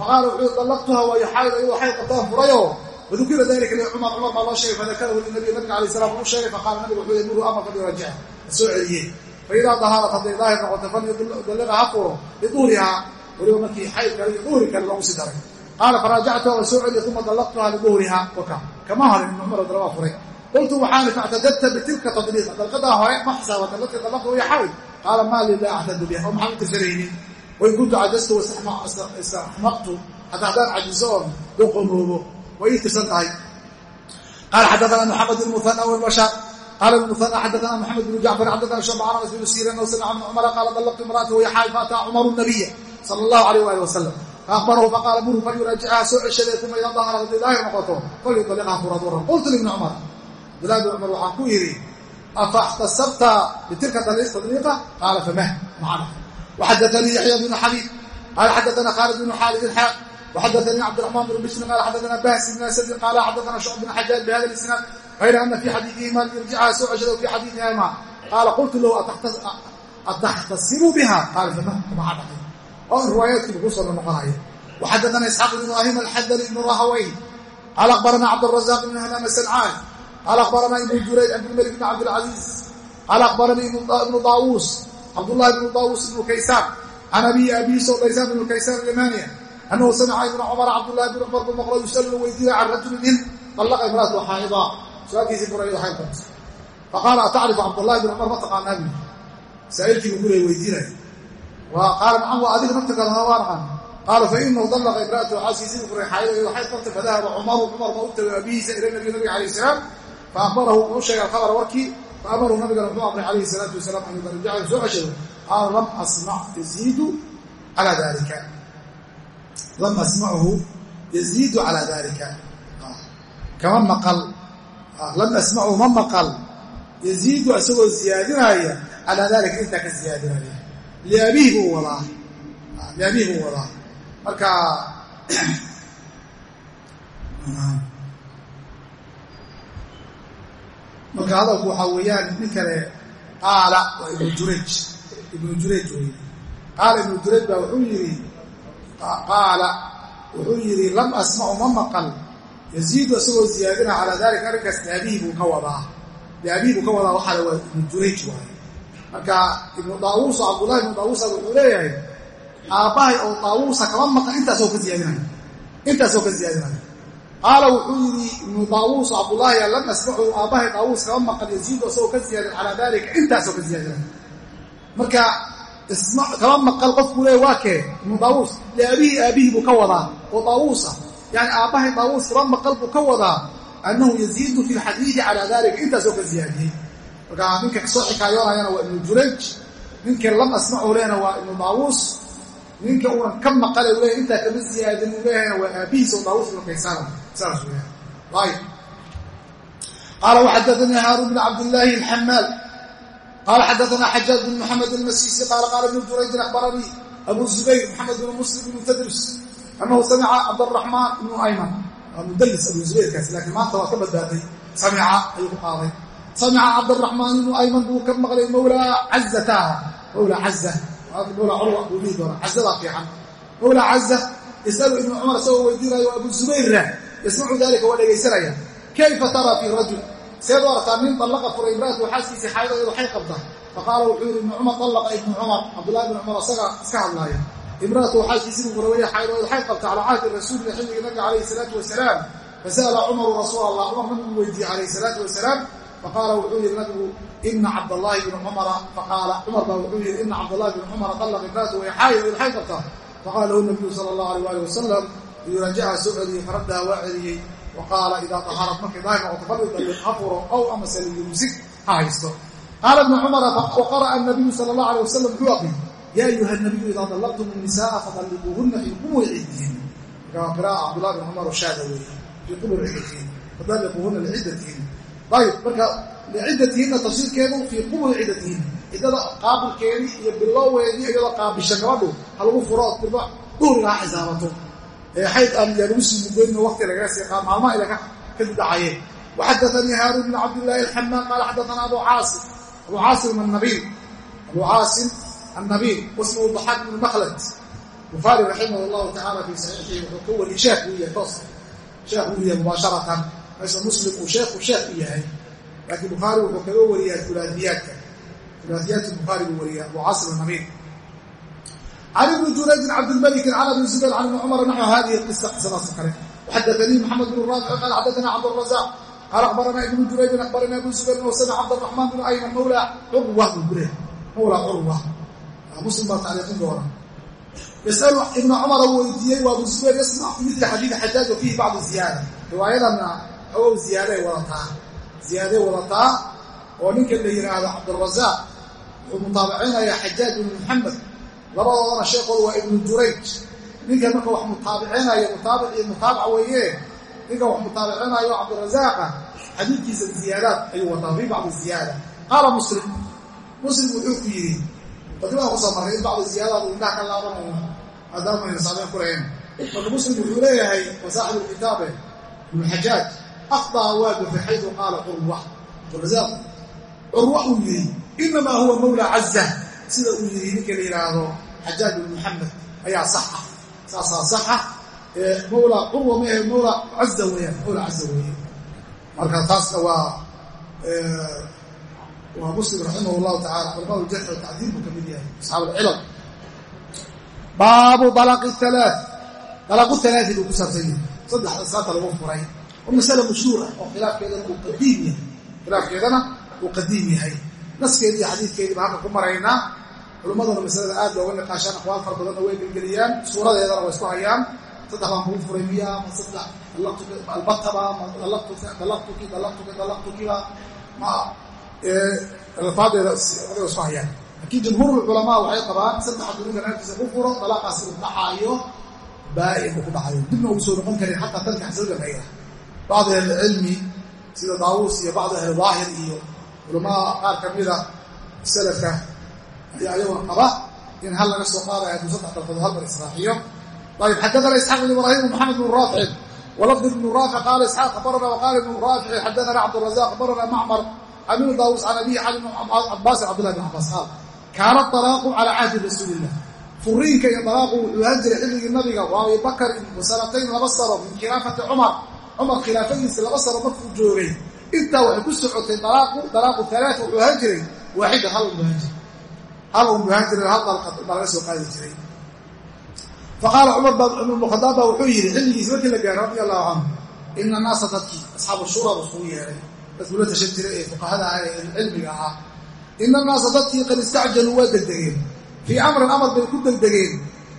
faqaala wuxuu yidhi dallaqtuha waayo xayd iyadoo xayd qabtaan furayoo wadukira dalika li cumar baa loo sheegay fadakarahu linabiy nabiga alay salam uu sheegay faqaala nabiga wuxuu yamuru amar falyurajica ha soo celiyey faidaa dahaarat hadday daahir noqoto falyudalliqa ha furo liduhrihaa weliba markii xayd kale iyo duhri kale loogu sii daray qaala faraajactuha waa soo celiyey uma dallaqtuha liduhriha waka kama harin ibn cumar dalabaa furay qultu waxaani factadadta bitilka tadliiqa dalqadaa hore ma xisaabata dadka dallaqda way xayd qaala maa li laa actadu biha oo maxaan u tirsanaynin wain kuntu cajastu wastaxmaqtu hataa haddaan cajiso oon doqomoobo way ii tirsan tahay qaala xadaana maxamed bn muhana wlbashaar qaala muhana xadaana maxamed bnu jacfar xadaana shucba can anas bnu sirin aw samica bn cumara qaala dallaqtu imra'ata way xayd faataa cumaru nabiya sala allahu alayh waali wasalam faakbarahu faqaala murhu falyuraajicha soo ceshadee uma idaa dahara hadday daahir noqoto falyudaliqha furaduran qultu libni cumar abdulahi bn cumar waxaan ku yidhi afa اxtasabta bitilka tadliiqa qaala famah macna waxadaanii yaxya bnu xabiib qaala xadaana khaalid bnu xaalid ilxaaq waxadaanii cabdiraxmaan bnu bishrin qaala xadaana bahs bn asadin qaala xadaana shucb bn xajaaj bihada isnaad غayra ana fii xadiiihima lirjicaha soo ceshado fii xadiiihima qaala qultu lahu ataxtasibu biha qaala famah maca dhaqi oo riwaayaadkiiba ku soo noqonaya waxadaana isxaaq bn ibraahim alxadali bnu rahawayn qaala akhbarana cabdrazaq bn hanaam sancaan qaala akhbarana ibnu jurayj cabdilmalik bn cabdilcaziiz qaala akhbaranii ibnu daawuus cabdullahi ibnu daawuus ibnu kaysaan can abiyi abiiso kaysaan ibnu kaysaan alyamaniya annahu samica ibna cumara cabdullahi bn cumar bn maqlo yusallu weydiina can rajulin in dallaqa imraatu xaa'ida su'aalkiisii furaydo xayd qabta faqaala atacrifu cabdullahi bn cumar ma taqaanaa bui saa'ilkiibu guraya weydiinaya qaala nacam waa adiga naftirkaadana waa naqaan qaala fainahu dallaqa imraatu xaaskiisii furay iyadoo xayd qabta fadahaba cumaru cumar ma u tagay abihiisa ila nabiy nabiga alayh salaam faakbarahu wuxuu sheegay alkhabara warkii faamarahu nabigana muxuu amray calayhi salaatu wasalaam an yudarjaca soo ceshado qaala lam asmac yaziidu calaa dalika lam asmachu yaziidu calaa dalika kama maqal lam asmachu ma maqal. Yaziidu isagoo ziyaadinaya calaa dalika intaa ka ziyaadinaya. Liabihi buu wadaa. Liabihi buu wadaa. Marka marka hadalku waxaa weeyaan nin kale qaala waa ibnu jurayj. Ibnu jurayj wey qaala ibnu jurayj baa wuxuu yidhi qaala wuxuu yidhi lam asmacu ma maqal yaziidu isagoo ziyaadina calaa dalika arrinkaas liabihi buu ka wadaa. Liabihi buu ka wadaa waxaale waa ibnu jurayj waaye. Marka ibnu daawuus oo cabdullahi ibnu daawuusa wuxuu leeyahay aabbahay oo daawuusa kama maqan intaasoo ka ziyaadinaya intaasoo ka ziyaadinaya qaala wuxuu yidhi ibnu daawuus cabdullaahi lam asmacu aabbahay daawuus kama maqan yaziidu isagoo ka ziyaadin calaa dalika intaasoo ka ziyaadinaya marka kama maqal qofkuu leeya waa kee? Ibnu daawuus liabihi aabihii buu ka wadaa oo daawuusa yani aabbahay daawuus kama maqal buu ka wadaa annahu yaziidu fi lxadiidi calaa dalika intaasoo ka ziyaadiyey marka ninka ka soo xikaayoonayana waa ibnu jurayj ninka lam asmacu lehna waa ibnu daawuus ninka uunan ka maqale u leeyahy intaa kama ziyaadin uu leeyahayna waa aabihiis oo daawuus ibnu kaysaan saas weeyaan ayb qaala waxadaanii haaruun bn cabdillaahi alxamaal qaala xadaana xajaaj bn maxamed almasiisi qaala qaala ibnu juraydin akhbaranii abu zubayr maxamed bn muslim ibnu tadris annahu samica cabdaraxmaan ibnu ayman waa mudallis abu zubayrkaas laakiin maanta waa ka badbaaday samica ayuu ku qaaday samica cabdaraxmaan ibnu ayman buu ka maqlay mawlaa cazataha mawlaa caza mawlaa curwa buu dhihi doonaa cazadaa fiican mawlaa caza yasalu ibnu cumar isagoo weydiinayo abu zubayrna yasmacu dalika waa dhegaysanaya kayfa taraa fii rajul seed u artaa nin dallaqa furay imraatu xaaskiisii xaayada iyado xay qabta faqaala wuxuu yidhi ibnu cumar dallaqa ibnu cumar cabdullahi ibnu cumar isaga iska hadlaaya imraatu xaaskiisii buu furay xaayada iyado xay qabta calaa cahdi rasuulila xilligii nabiga calayhi salaatu wasalaam fasa'ala cumaru rasuul allah cumar nabigu weydiiyey calayhi salaatu wasalaam faqaala wuxuu yidhi nabigu ina cabdallaahi bnu cumara faqaala cumar baa wuxuu yidhi ina cabdallahi bnu cumara dallaqa imraatu way xaayada iyado xay qabta. Faqala lahu nabiyu sala allahu alayh waali wasalam yuraajaca soo celiyey faraddaha waa celiyey. Wa qaala idaa daharat markay daahir noqoto falyudalliq ha furo ow amase liyumsik ha haysto. Qaala ibnu cumara waqara'a anabiyu sala allah alay wasalam wuxuu aqriyey yaa ayuha nabiyu idaa dallaqtum innisaaa fadalliquuhunna in kumuu ciddihin marka qira'a cabdullah bin cumar shaada weeye fii qubur ciddatihin fadaliquhuna liciddatihin ayib marka liciddatihinna tafsiirkeedu fii quburi ciddatihin ciddada qaabilkeedii iyo bilowgeedii iyadoo qaabisha gabadhu ha lagu furo dirba duhriga ha xisaabato ee xayd aan yaa lagu sii mugoynno waqti lagaga sii qaad maalmaha ilaka kadib dhacayeen waxadaanii haaruun bn cabdillahi alxamaan qaala xadaana abu caasim abu caasim annabiil abu caasim wasmuhu daxaak bnu makhlad buhaari raximah llahu tacaala fii saxiixihi wuxuu ka wariye sheekh uu yahay toos sheekh uu yahay mubaasharatan meesha muslim uu sheekhu sheekh u yahay laakiin bukhaari wuxuu kaga wariyaa ulaadiyaadka ulaadiyaadka bukhaari buu wariyaa abu caasim annabiil can ibni jurayjin cabdilmalik can abi zubayr can ibni cumar naxو hadihi qisa qisadaas kale waxadaanii maxamed bn raafic qaala xadaana cabdrazaq qaala akhbarana ibnu jurayjin akhbarana abu zubayr wasana cabdiraxmaan muslim baa taariiqin doona yasalu ibna cumara weydiiyey waa abu zubayr yasmac midla xadiidi xajaaj wa fiihi bacdu ziyaada. Riwaayadana xogow ziyaaday wadataa. Ziyaaday wadataa oo ninka la yidhaahdo cabdirazaaq wuxuu mutaabacinayaa xajaaj bn maxamed labadoodana sheekooda waa ibnu jurayj. Ninkan marka wax mutaabicinayo mutaabic iyo mutaabac weeye ninkan wax mutaabicinayo cabdirazaaqa xadiidkiisa ziyaadaad ayuu wataa fii bacdi ziyaada. Qaala muslim. Muslim wuxuu ku yidhi muqadimadan ku soo marray in bacdi ziyaadaad indhaha ka laabanaya maadaama ayna saameyn ku lahayn marka muslim wuxuu leeyahay wa saaxibu lkitaabe ibnu xajaaj akhdaa waa gafay xaydu qaala curwa cabdirazaaq curwa uu yidhi inamaa huwa mawla caza sida uu yidhi ninka la yidhaahdo xajaaj bin muxamed ayaa saxa saasaa saxa mawla curwa maahe mawla caza weyaan mawla caza weeye marka taasna waa waa muslim raximah llahu tacala culamada uljarxi watacdiil buu ka mid yahay asxaab alcilal baabu dalaqi alaa dalaqu halaai buu ku saabsan yahay. Saddexda islaanta lagu furay. Oo masale mashhuur ah oo khilaafkeedana uu qadiim yahay. Khilaafkeedana uu qadiim yahay. Naskeedii iyo xadiidkeediiba halka ku maraynaa culimmaduna masalada aad looga niqaashaan aqwaal fara badanna way gelgeliyaan. Suuradeedana waa isku hayaan. Saddex baan kugu furay miya ma saddex albataba ma dalaqtuki dalaqtuki dalaqtukiba ma alfaadeeda isku hayaan laakiin jumhuurulculamaa waxay qabaan saddex hadduu ninka naagtiisa ku furo dalaaqaasi uu dhacaayo baa-in ku dhacayo dibna ugu soo noqon karin xataa tanka xasilada mayra bacdi ahlicilmi sida daawuus iyo bacdi ahli daahir iyo culamada qaar ka mida salafka ayaa ayaguna qaba in hal laga soo qaadaya hadduu saddex dalqood hal mar israaxiyo ayb xadaana isxaaq bn ibrahim maxamed bn raafic walafd ibnu raafic qaala isxaaq abarana waqaala ibnu raafic xadaana cabdrazaq abarana macmar ibni daawuus can abihi can ibn cabaasin cabdillahi bn cabaas qaal kaana alaaqu calaa cahdi rasuuliillah furiinka iyo dalaaqu wuxuu ahaan jiray xilligii nabiga waa abibakarin wasanatayn laba sano min khilaafati cumar. Cumar khilaafadiisi laba sano markuu joogay intaa waxay ku socotay dalaaqu dalaaqu alaaa wuxuu ahaan jiray waaxida hal jiray. Hal un ahaan jiray hal dalqad soo qaadi jiray. Faqaala cumar baa ibnu khadaab baa wuxuu yidhi xilligiisi markii la gaaray radi allahu canhu ina naasa dadkii asxaabu shura buu iskugu yeehay dadkuu la tashan jiray ee fuqahada ah ina naasa dadkii qad istacjaluu waa degdegeen fii amrin amar bay ku degdegeen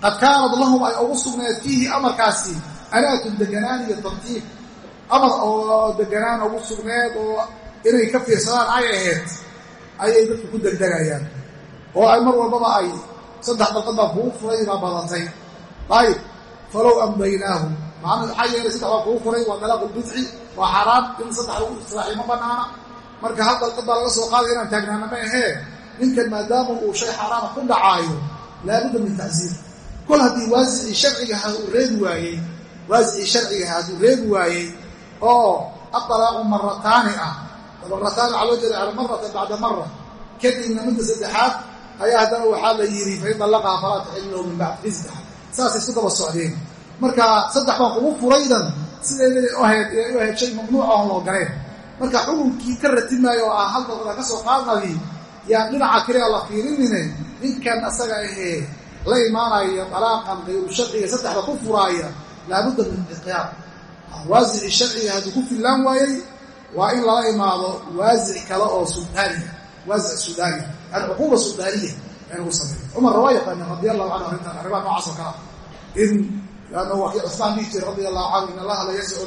qad kaanad lahum ay ugu sugnayd fiihi amarkaasi anaatun deganaan iyo tartiib amar oo deganaan ugu sugneed oo inay ka fiirsadaan ay ahayd ayay dadku ku degdegayaan oo ay mar walbaba ay saddex dalqad baa kugu furay baa badatay ayib falow ambaynaahu macna maxaa yeelay saddex baa kugu furay waa dalaaqu bidci waa xaaraan in saddex lagu israaxiy ma banaana marka hal dalqad baa laga soo qaaday inaan taagnaana ma ahee ninkan maadaama uu shay xaaraama ku dhacaayo laabudda min tacsiir kol haddii waasicii sharcigaha uu reebi waayey waasicii sharcigaha hadduu reebi waayey oo adalaaqu marataani ah. Marataani waxaa loo jeeda maratan bacda mara kadibna midda saddexaad ayaa haddana waxaa la yidhi fain dallaqaha falaa taxillu lahu min bacd fi saddexaad saasay isu daba socdeen. Marka saddex baan kugu furaydan sideeday u ahayd shay mamnuuc oon loo galeen marka xukunkii ka ratimaayo oo ah hal dalqada ka soo qaadnabi yaan dhinaca kaliya la fiirinine ninkan asaga ahee la imaanaya dalaaqan qayru sharciga saddexda ku furaaya laabudda min iqyaar waasicii sharciga hadduu ku fillaan waayey waa in lala imaado waasic kale oo suldaaniya waasic sudaaniya yani cuquuba suldaaniya in lagu sameeyo. Cumarna waa yaqaaneen radi allahu canhu arrintan arrimaha noocaas oo kale. Ah in cusmaan dhihi jira radi allahu canhu in allaha la yazicu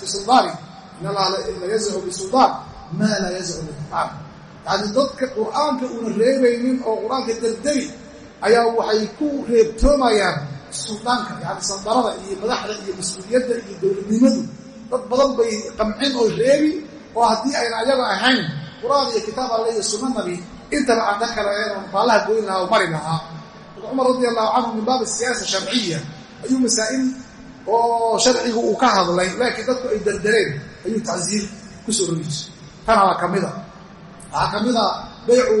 bisuldaani in allaha la yazicu bisuldaan maa laa yazicu biqur'aan yani dadka qur'aanka uuna reebaynin oo qur'aanka dardari ayaa waxay ku reebtoomayaan suldaanka yani sandarada iyo madaxda iyo mas'uuliyadda iyo dowladnimadu dad badan bay qamcin oo reebi oo haddii ayna ayaga ahayn qur'aan iyo kitaab alle iyo sunna nabi intaba aan dan kale een baallaha goyn lahaa oo mari lahaa cumar radi allahu canhu min baab siyaasa sharciya ayuu masaa'il oo sharcigu uu ka hadlay laakiin dadku ay derdereen ayuu tacsiir ku soo rogeyso tana waa kamida waxaa kamida baycu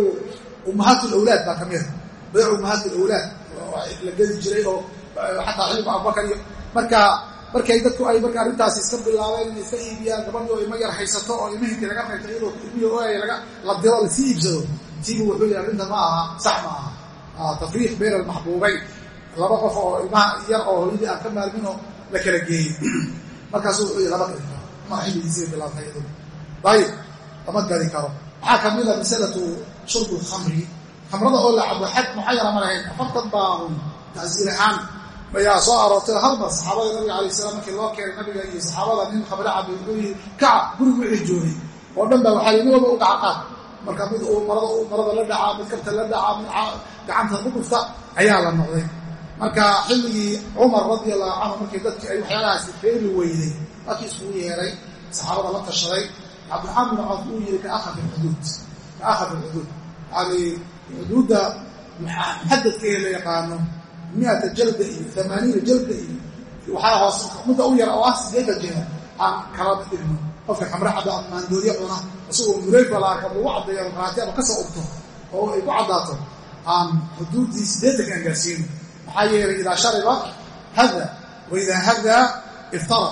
ummahaat lawlaad baa kamida baycu ummahaat lawlaad la geli jiray oo xataa xilliga abubakar iyo marka markay dadku ay marka arrintaasi iska bilaabeen inay iska iibiyaan gabadhii oo ilmo yar haysato oo ilmihinkii laga qaybta iyadoo ilmihii laga la diro la sii iibsado tiibu wuxuu yihi arrinta ma aha sax ma aha tafriiq bayna almaxbuubayn laba qof oo ilmaha yar oo hooyadii aan ka maalminoo la kala geeyey markaasu wuxuu lama gadi karo mar xilligiisii bilaabtay iyadu ayib lama gadi karo waxaa kamida masalatu shurbu lkhamri khamrada oo la cabo xad mucayana ma lahayn afartan baahun tacsiir ahaan ayaa soo aroortay hal mar saxaabada nabiga alay salam markii loo keenay nabiga iyo saxaabada nin khamre cabay wuxuu yihi kaca gurigu wixii joogay oo dhan baa waxaa nin walba u gacaqaad marka mid marada la dhacaa mid kabta la dhacaa mid gacanta ku dhufta ayaa la noqday. Marka xilligii cumar radi allahu canhu markii dadkii ay waxyaalahaasi reeli weyday markii iskugu yeeray saxaabada la tashaday cabdiraxmaan bin cawf uu yihi ka akhaf ilxuduud ka akhaf ilxuduud yani xuduudda muxadadka ee la yaqaano miata jalda iyo amaaniina jalda iyo waxaa hoos mudda u yar oo ah sideetan jeer aan kala dhigno qofka khamre ama maandooriye cuna isagoo mureyfa la arka lagu caddeeyo maraati ama ka soo urto oo ay ku caddaato aan xuduuddii siddeetanka aan gaarsiino maxaa yeelay idaa shariba hada wa idaa hada iftara.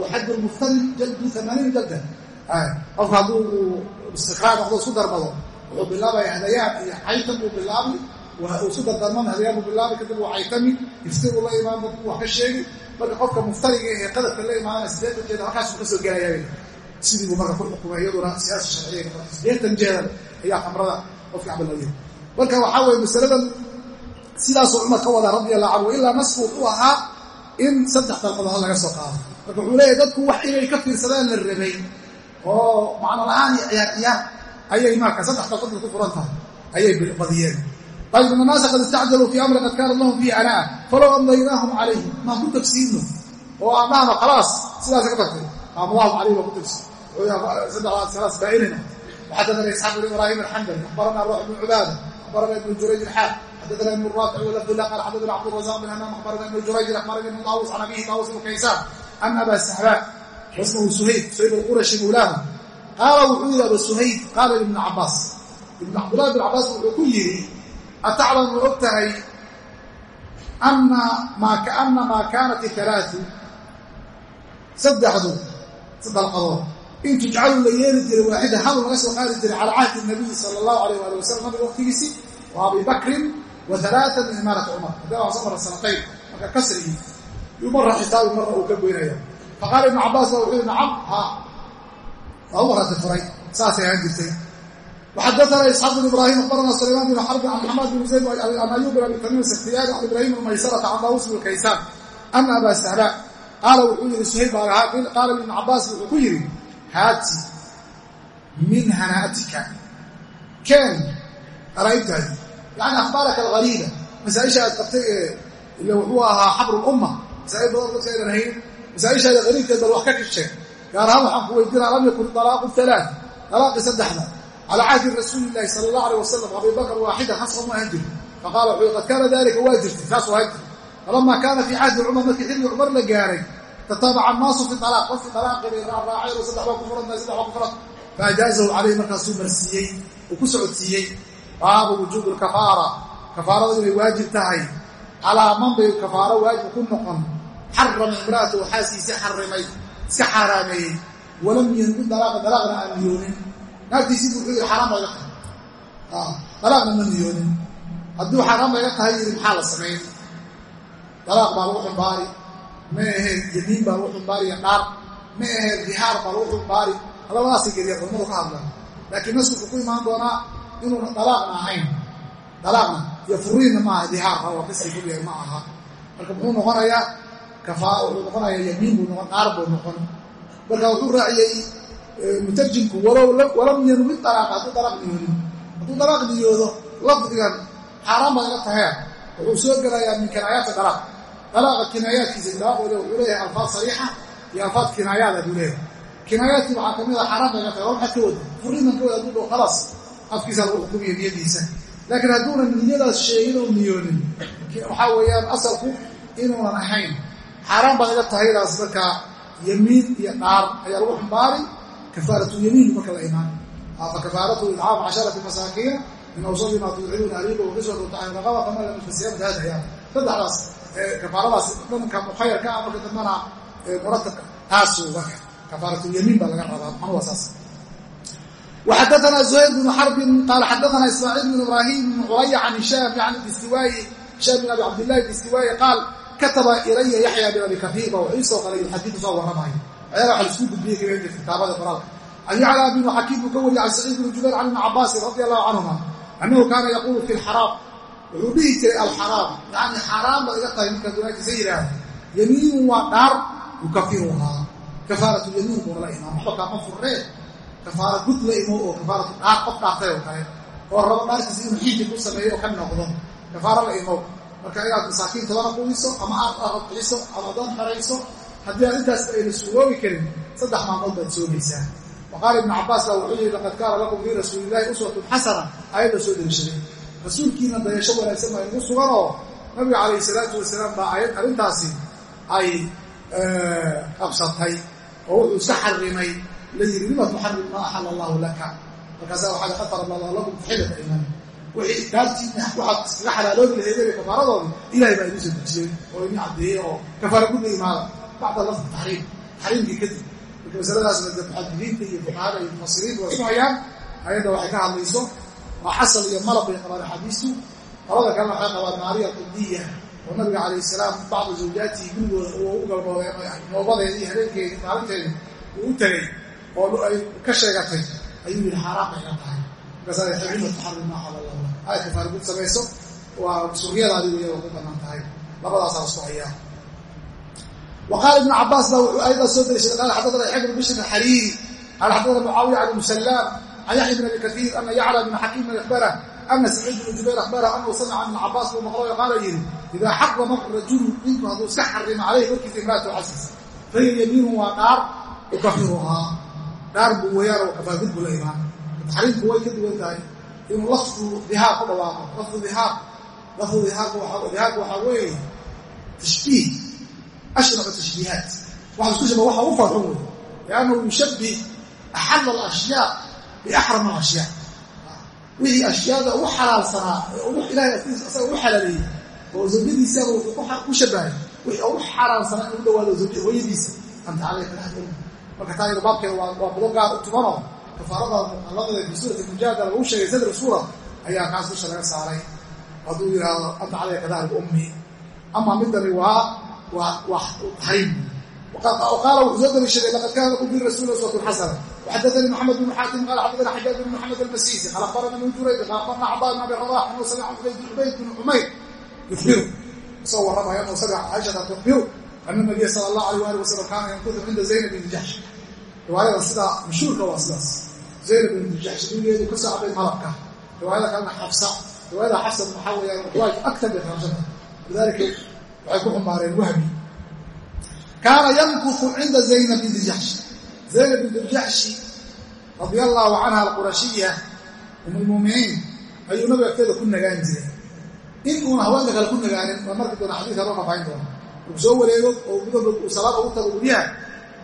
Waxaddu lmuftari jaldu amaaniina jalda qofka hadduu istiqraa noqdo isku darbado wuxuu bilaabaya hadayaan iyo xaytan buu bilaabi isu dardarman hadayaan buu bilaabi kadib waa caytami iftiru la imaan dadku wax ka sheegi. Marka qofka muftariga ee qadafka la imaanaya sideetan jeeda halkaasuu ka soo gelaya sidii buu marka ku xukumay iyaduna siyaasa sharciga sideetan jeedan ayaa khamrada qofka cabalaya marka waxaa weye masaladan sidaasuu cumar ka wadaa radi allahu canhu ilaa nasku wuxuu ahaa in saddex dalqadood laga soo qaado. Marka wuxuu leeyahy dadku wax inay ka fiirsadaan la rabay oo macno la'aan ayay marka saddex dalqadda ku furan tahay ayay badiyeen ayb in annaasa qad istacjaluu fii amri qad kaanat lahum fiihi anaa falow amdaynaahum calayhim maan ku tagsiino oo aan dhahno khalaas sidaasa ka tagtay. Qaamallahum calayh baan ku tagsi saddexdaas salaas baainina waxadadana isxaaq bn ibraahim alxandali akhbarana ruux bn cubaada akhbarana ibnu jurayj ilxaaq xadadana ibn raafic walafdullah qaal xadadana cabdurazaq bin hamaam akhbarana ibnu jurayj akhbarana ibnu daawus can abihi daawus ibnu kaysaan ana aba saxbaa wasmahu suhayd suhayd alqurashi mawlaahu qaala wuxuu yidhi aba suhayd qaala ibnu cabaas ibnu cabdullahi bin cabaas wuxuu ku yidhi ataclamu ma og tahay ana maa kaanat alaau saddexdu dalqadood in tujcalu la yeeli jiray waaxida hal laga soo qaadi jiray calaa cahdi nabiyi sala allahu alayh ali wasalam nabiga waqtigiisii wa abi bakrin wa alaaa min imaarati cumar hadee waa soo mara sanatayn marka kasrigii yuu marra xisaabi marra uu ka goynaya faqaala ibnu cabaas ba wuxuu yihi nacam ha waa u marati furay saasay ahaan jirtay وxadثna isxاaq بن ibrahim abarna سlayman بن xrb an xamad بn zayd an ayub بn abi tamim skhtiyari an ibrahim بn maysarةa can daawus بn kaysaan ana aba sahba qaala wuxuu yihi suhayb baa lahaa qaala ibn cabaas wuxuu ku yidhi haati min hanaatika keen qaraa'ibtaadi yani akhbaaraka algariida masaaisha aad qabtay ee ila wuxuu ahaa xabr اlumma masaa'il badan dadka aynan hayn masaaishaada gariibkeed bal wax ka sheeg gaar ahaan waxaan ku weydiinaa lam yakun طalaaqu ثalaaث طalaaqi saddexda calى cahdi rasuuli lahi sal اlahu alيه wasalam abi bakr waaxida hasra ma ahan jirin faqala wuxuu qad kaana dalika waa jirtay saasuu ahan jir falama kaana fii cahdi cumar markii xilligii cumar la gaaray tataabaca annaasu fi alaaq qofkii alaaqii bay raaraaceen oo saddex baa ku furan saddex baa ku furan faajaazahu calayh markaasuu marsiiyey uu ku socodsiiyey baabu wujuubi lkafaara kafaaradu inay waajib tahay calaa man bay kafaaro waajib ku noqon xarama imra'atahu xaaskiisii xarimay iska xaaraameeyey walam yangu dalaaqa dalaaqna aan niyoonin naagtiisii wuxuu yidhi xaaraan bayga tahay. Dalaaqna ma niyoonin hadduu xaaraan bayga tahay yidhi maxaa la samayn dalaaq baa lagu xumbaari. Ma ahayd yamiin baa lagu xumbaari iyo dhaar. Ma ahayd dihaar baa lagu xumbaari. Labadaasay geliya culamadu ka hadlaan. Laakiin nasku ku imaan doonaa inuuna dalaaqna ahayn. Dalaaqna iyo furiinna maaha dihaarka waa ka sii fogyahay ma aha. Marka muxuu noqonayaa kafaa wuxuu noqonayaa yamiin buu noqon dhaar buu noqon. Marka wuxuu raaciyey mutarjimku walam yanwi alaaq hadduu dalaaq niyoonin hadduu dalaaq niyoodo lafdigan xaaraan baa iga tahee wuxuu soo gelayaa min kinaayaati dalaaq dalaaqa kinaayaadkiisa dalaaqooda wuxuu leeyahay alfaad sariixa iyo alfaad kinaayaada buu leeyahay. Kinaayaadkii waxaa ka mid a xaaraan bay ka tahay. Waa maxaad ka wada furiman ka wada hadduu dhow khalaas afkiisa lagu xukumiyo niyadiisa. Laakiin hadduunan niyadaas sheegin oo niyoonin waxaa weeyaan asalku inuunan ahayn. Xaaraan baad iga tahaydaas markaa yamiin iyo dhaar ayaa lagu xumbaari kafaaratu yamiin marka la imaan fa kafaaratu idcaamu casharati masaakiina min awsadi maa tudcimuuna ariiba wakiswatu taxiraqaba kama lam fasiyaamad hada ayaa saddexdaas kafaaradaas dhanka mukhayarka ah marka dambana muratabka taasu marka kafaaratu yamiin baa laga rabaa maxan waa saas وxadثna زهyر بن xرب qال xadثna إسماعيل بن إبراهيم بن cلي عن هiشام يعني باstiwاaي هiشام بن أبي cabdاللahi باstiwاaي qاal kataba ilaya yaxya bin abi kaiir ba wuxuu isoo qalay xadiiku soo warramayo ayaga waxa la isku gudbiyey kaga jirta kitaabada qoraalka an yaclى binu xakiim ka wariyay can saciid bni jubayr can ibni cabaasin radi annahu kaana yaquulu fi lxaraam wuxuu dhihi jiray alxaraam yani xaaraan baad iga tahay markaad wanaagisa yidhaahda yamiinu waa dhaar yukafiruhaa kafaaratu yamiin buuna la waxba kaama furree kafaara gud la imo oo kafaaratu dhaar qof dhaartay oo kale. Oo rabo dhaarkiisa inuu xiiji ku sameeyo oo ka noqdo. Kafaaro la imo. Marka inaad masaakiin tobana qudiso ama aad bixiso ama adoon xerayso haddii aad intaas ayna suuroobi karin saddex maalmood baad soomaysaa wa qaala ibnu cabbaas baa wuxuu yihi laqad kaana lakum fii rasuulillahi uswatun xasana ayadda soo deliishaday rasuulkiina dayasho wanaagsan baa inugu sugan oo nabiga calayhi salaatu wasalaam baa ayad arrintaasi ay qabsatay oo wuxuu iska xarimay la yidhi lima tuxarim maa axala allahu laka? Markaasaa waxaa qad farad allahu lakum taxilata iman wixii daartiina waxaad iskaga xalaaloobi lahaydee kafaaradoodii ilahay baa idiin soo dejiyey oo idin caddeeyey oo kafaara gudda imaada bacda lafdi taxriim taxriimkii kadib marka masaladaasna de muxadiriinta iyo fuqahada iyo mufasiriinta waa isku hayaan ayadda waxay ka hadlayso waa xasal iyo malab bay qabaan axaadiistu labada kalena waxay qabaan maariya qudiya oo nabiga calayh salaam bacda zawjaatihi gurigooda u galmoodeen noobadeedii habeenkeedii maalinteedii uu u tegay oo ay ka sheegatay ayuu yidhi xaaraan bay ka tahay markaasa taxarim maa xala allah aad kafaara gud samayso waa suryadaadi weya waa ku bannaan tahay labadaasaa isku hayaa qaala ibnu cabaas baa wuxuu ayadaa soo deliishaday qaala xadadana yaxya bn bishr alxariiri qaala xadadana mucaawiya can ibnu salaam can yaxya bn abi katiir ana yacla bn xakiimin akhbara ana saciid bn jubayr akhbara anahu samica ibn cabaas buu maqlo qaala yidhi idaa xarama rajulu ninku hadduu iska xarima caleyhi korkiisa imraatu xasiis fahiya yamiinu waa dhaar ukafiruhaa dhaar buu weyaan oo kafaara gud buu la imaan taxriimku way ka duwan tahay inuu lafdu dihaar ku dhawaaqo lafdu dihaar lafdu dihaarku waxaa weeye tashbiih ashracu tashbiihaat waxa isku shaba waxa u farxun wey liannahu yushabbih axalla alashyaa biaxram alashyaa wixii ashyaada ugu xalaalsanaa ilahay ugu xalaaleeyey oo zawjadiisaba ku shabahay wixii ugu xalaalsanaa in u dhawaado hooyadiisa anta calayka lahum marka taa iyada baabkeeda waa qodob gaar u tumanoo kafaarada muqalladeeda fi suurati mujaadala lagu sheegay sadri suura ayaa kaas dusha laga saaray hadduu yidhaahdo anta calayka dahri ummi ama midani waa qaala wuxuu soo daliishaday laqad kaana lakum fi rasuuli uswatun xasana وxadثnي محمد بن xاatim qال xadثna xajاaج بن محamed الmasisi qال aخbarana min jurayj qال aخbarna cbاd بن abi رbاx anuu samca cubayd بن cumayr yubiru isagoo warramaya anuu samca caaishata tubiru ana النabiya salى الlah alيه ali wasalam kaana yankudu cinda zaynab bn jaxsh riwaayada sidaa mashhuurka waa sidaas zaynab bn jaxsh dhigeedu ka socday malabka riwaayada kalena xafsa riwaayada xafsa waxaa weeyaan riwaayatu aktar bay raashanta lidalika waxay ku xumaareen wahmi. Kaana yankufu cinda zaynab bn jaxsh zaynab bint jaxshi radia allaahu canha alqurashiya um lmuminiin ayuu nabiga agteeda ku nagaan jiray. In uuna haweenka kale ku nagaanin waa marki doona xadiis haroo nafayn doona uu soo wareego oo salaada ugu tago guryaha.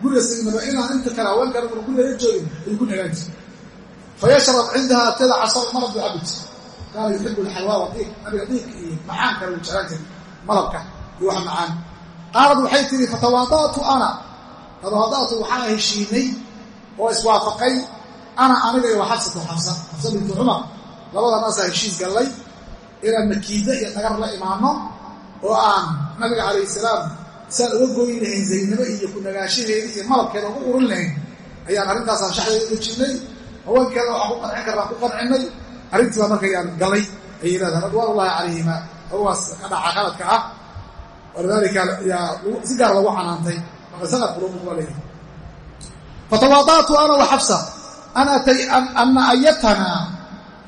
Guriga saynaba inaan inta kale haweenkana una guriga joogin ayuu ku nagaan jiray. Fayashrab cindaha agteeda casal malab buu jiray kaana yuxibu alxalwaa diiq nabiga diiq iyo macaan kale uu jeclaan jiray malabka wax macaan. Qaalad waxay tihi fatawaada'tu ana. Tawaada'tu waxaa heshiinay oo iswaafaqay ana aniga iyo xabsatu xabsa xabsa bintu cumar labadanaasaa heshiis gallay inaan makiida iyo dhagar la imaano oo aan nabiga calayhi salaam saan uga goyn lahayn zaynabe iyo kunagaashaheeda iyo malabkeeda ugu urin lahayn. Ayaan arrintaasaan shaxdeeda uga jirnay haweenkeeda waxaa ku qancin karnaa ku qancinnay arrintii baa markayaan galay ayay leedahay radwaan ullahi calayhima awaas ka dhaca qaladka ah si gaar lagu canaantay fatawaada'tu ana wa xabsa ana ayatanaa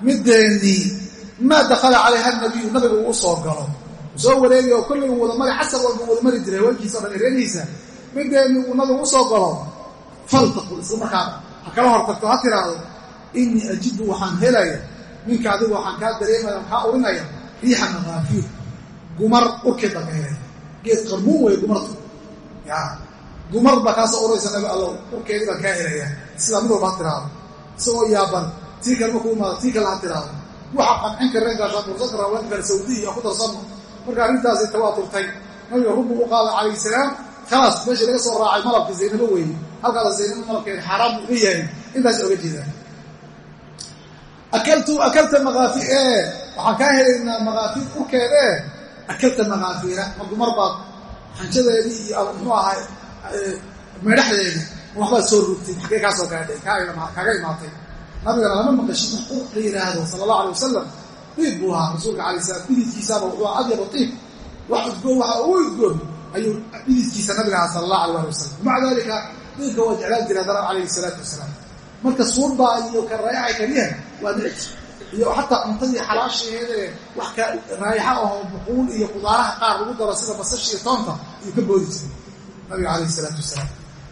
mideennii maa dakala calayha nabiyu nabigu uu soo galo. Soo wareegi oo kollay uu wada mari casar walba wada mari jiray haweenkiisa o dhan ereediisa mideeni uu nabigu u soo galo. Faltaqul isla markaa ha kala hortagto ha tiraahdo innii ajidu waxaan helaya ninka adigu waxaan kaa dareemaya maxaa urinaya? Riixa makaafiir gumar helaya geed qarmuun wey gumartu ya gumar baa kaasoo uraysa nabi allow urkeedii baan kaa helaya sidaa mid walba ha tiraahdo isagoo yaaban tii kale markuu imaado tii kale ha tiraahdo waxa qancin kareenkaasaan mursan karaa waan kale sawdiya ku darsanno marka arrintaasi tawaaturtay nabiga rubu u qaaday calayhi salaam khalaas meesha laga soo raacay malabka zaynabo weeye. Halkaas zaynabo malabkeeda xaaraan buu uga yahay. Intaas oga jeedaan akaltu akalta makaafi ee waxaan kaa helaynaa makaafiir urkeed ee akalta makaafiira ma gumar baad xanjadeedii iyo muxuu ahay meedhaxdeedii waxbaad soo rugtay xaggee kaa soo gaadhay? Kaaga imaatay. Nabigana lama maqashin wax urka yidhaahdo sala allahu alay wasalam diib buu ahaa rasuulka alay salam dhididkiisaaba wuxuu adyaba tiib. Wax udgoon waxa ugu udgoon ayuu dhididkiisa nabiga ahaa sala allah alay ali wasalam maca dalika diibka waa jeclaan jira haddana calayhi salaatu wasalaam. Marka suurbaa iyo ka raayaxa kaliyaha waa dhici iyo xataa cuntadii xalaashaheedee wax ka raayaxa ahoo buquul iyo qudaaraha qaar lagu daro sida basasha iyo toonta ayuu ka boodi jiray. Nabiga calayhi salaatu wasalaam.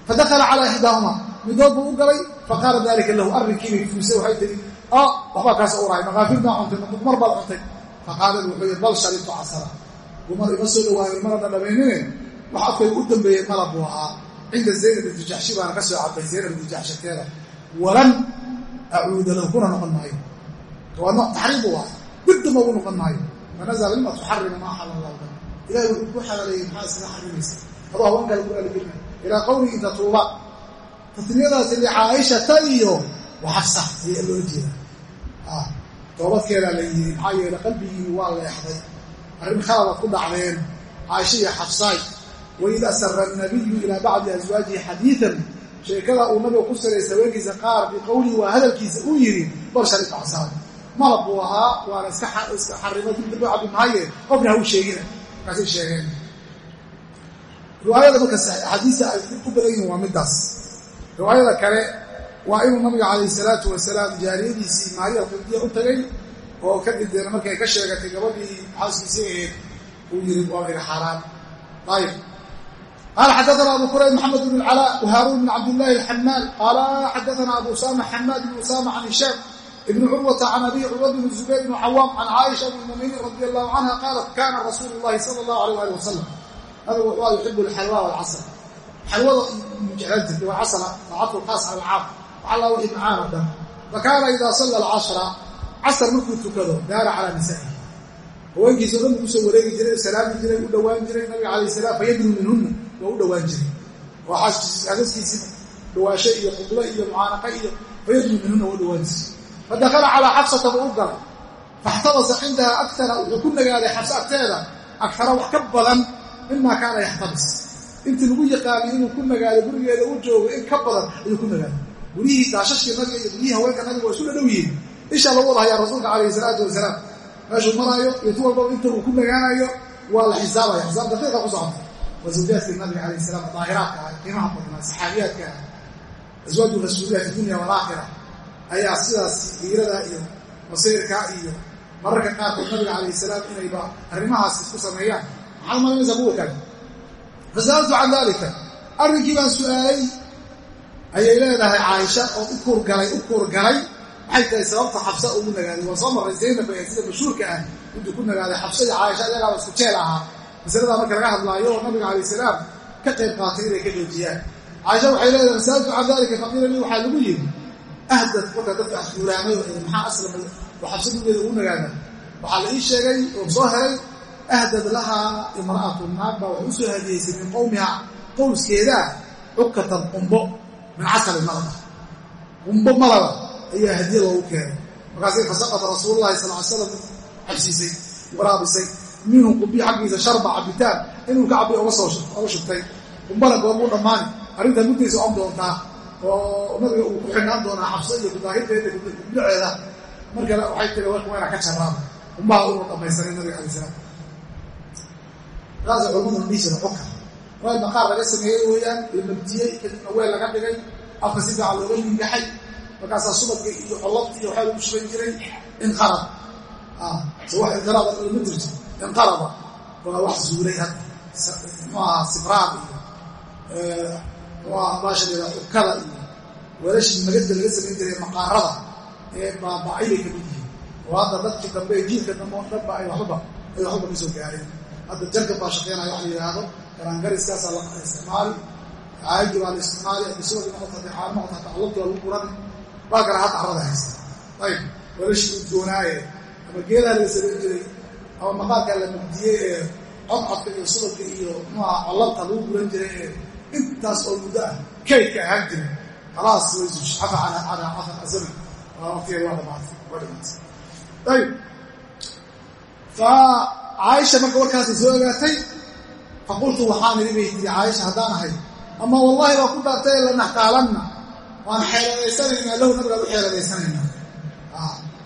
Fadakala calaa ixdaahuma midood buu u galay faqaala dalika lahu arrinkiibay fuusay waxay tihi o waxbaa kaasoo urahay makaafir baa cuntay gumar baad cuntay. Faqaalad wuxuu yidhi bal sharibtu casara. Gumar ima soo dhawaayo mana dhadhabaynine wax afkayga u dambeeyey malab buu ahaa. Cinda zaynab binti jaxshi baana ka soo cabay zaynab binti jaxshateeda walan acuuda lahu kuna noqon maayo taxriim buu ahay diddama ugu noqon maayo fanazala lima tuxarimu maa xala allahu lak ilahay wuxuu ku xalaaleeyey maxaa iskaga xarimaysa adoo haweenkaada ku aaligelina ilaa qawligi tatuuba tasniyadaasi licaaishata iyo waxafsa ayaa loo jeeda toobadkeedaa la yidhi maxaa yeele qalbigiini waa leexday arrin khalabaad ku dhacdeen caaisha iyo xafsaay waid asara nabiyu ilaa bacdi aswaajihi xadiidan sheekada uu nabiga ku saraysa haweenkiisa qaar biqowlihi waa hadalkiisa uu yidhi bal malab buu ahaa waana iska xarimo dibdaba cabi maaye qofna ha u sheegina markaasay sheegeen. Riwaayada marka axaadiista ay u badan yihiin waa middaas riwaayada kale waa inuu nabiga calayhi salaatu wasalaam jaariyadiisii maariya alqibdiya u tagay oo kadib deena markay ka sheegatay gabadhii xaaskiisii aheed uu yiri waa iga xaaraan ayib qaala xadaana abu qurayb maxamed bn اlcalaa whaaruun bn cabdillahi alxamaal qaala xadaana abu usama xamaad bn usama can hishaam ibn curwata can abi curwa bn zubayr bn cawaam can caaisha bn muminiin radi allahu canha qaalat kana rasuulu llahi sala allahu alayh ali wasalam nabigu wuxuu yuxibu alxalwa walcasal xalwada jeclaan jirtay waa casala taacatu khaas cala alcaam waxalla wixii macaan oo dhan fa kaana idaa salla alcashra casar markuu tukado daara calaa nisaa'ihi haweenkiisa dhan buu u soo wareegi jiray salaami jiray u dhowaan jiray nabiga calayh salaam fayadnu minhunna waa u dhowaan jiray oo xaaskiisii dhawaasho iyo qublo iyo mucaanaqa iyo fayadnu minhunna waa u dhowaan jiray fadakala calaa xabsata buu u galay faxtabasa cindaha akara wuxuu ku nagaaday xabse agteeda agtara wax ka badan mimaa kaana yaxtabis intii lagu yaqaanay inuu ku nagaado gurigeeda u joogo in ka badan ayuu ku nagaaday guryihii daashashkii nabiga iyo guryihii haweenka nabiga waa isu dhadhow yihiin isha lagu wada hayaa rasuulka calayhi salaatu wasalaam meeshuu maraayo iyo tu walbaba inta uu ku nagaanayo waa la xisaabaya xisaab daqiiqa ku socota waa zawjaadkii nabiga calayhi salaam daahiraadka ah qiimaha badnaa saxaabiyaadka ah aswaaju rasuulilah fi dunya walaakhira ayaa sidaas diirada iyo masiirka iyo mararka qaarkood nabiga calayhi salaam inayba arrimahaas isku sameeyaan. Maxaad malaynaysaa kuwa fasaltu can dalika arrinkii baan su'aalay. Ayay leedahay caaisha oo u kuurgalay u kuurgalay maxay tahay sababta xabsa ugu nagaaday. Waa soo marray zaynab ee sida mashhuurka ah intuu ku nagaaday xabsa caaisha ayagaaba isku jeel ahaa. Masaladaa marka laga hadlaayo oo nabiga calayh salaam ka qayb qaatay inay ka joojiyaan. Caaisha waxay leedahay fasaltu can dalika faqiila lii waxaa lagu yidhi ahdad marka dadka asguulaamay maxaa aslamay? Oo xabsa gurigeeda ugu nagaada waxaa la ii sheegay oo soo helay ahdad lahaa imra'atu naag baa waxay u soo hadiyeysay min qowmiha qowskeedaa cukatan qumbo min casali malaba qumbo malaba ayaa hadiya loogu keenay. Markaasay fasaqata rasuululahi sal slam cabsiisay waraabisay. Minhu qumbii xaggiisa sharba cabitaan inuu ka cabiy oga shubtay. Qumbana goormuu dhammaani arrintaa muddaysa on doontaa oo nabiga uu ku xidhnaan doonaa xabso iyo kudaahirteeda gudbiceeda markale waxay tiri warka waa ka jaraan. Qumbaha unu dhammaysanin nabiga alay salaam. Saasa culamadu jira xukar waa maqaar laga sameeyey weeyaan la mabdiyey kadibna weel laga dhigay afka si fiican looga lingaxay markaasaa subadka iyo xollabta iyo waxaa lagu shuban jiray inqarab. So wax inqiraada lama jirto. Inqaraba waa wax zuulay hadda. Muxuu ahaa sibraad iyo baashaleeda ukada iyo weelashii magada laga samayn jiray maqaarada ee baaba'ay bay ka mid yihiin. Oo hadda dadkii dambe ee jiilka dambe oo dhanba ay waxbaba ay waxbaba ka soo gaareen. Hadda jarka baa shaqeynaya wax la yidhaahdo garaangariskaasaa la isticmaali. Caagi baa la isticmaali abisooda noqota dexaar noqota tacalubti waa lagu gurani waa kara hadda carrada haysta. Ayb weelashii udgoonaaye ama geedaha laga samayn jiray ama maqaarkaa la mugdiyey ee codcodka iyo subagka iyo muxuaha collabta lagu guran jiray ee intaas oo muddo ah kaydka ahaan jiray khalaas way cafa calaa afar azaman waqtigeeda waa dhamaatay waa dhamaatay ayib fa caaisha marka warkaasay soo ogaatay faqultu waxaan idhi bay tiri caaisha haddaan ahay ama wallahi waa ku dhaartay lanaxtaalanna waan xeeladaysanaynaa lahu nabigaan u xeeladaysanaynaa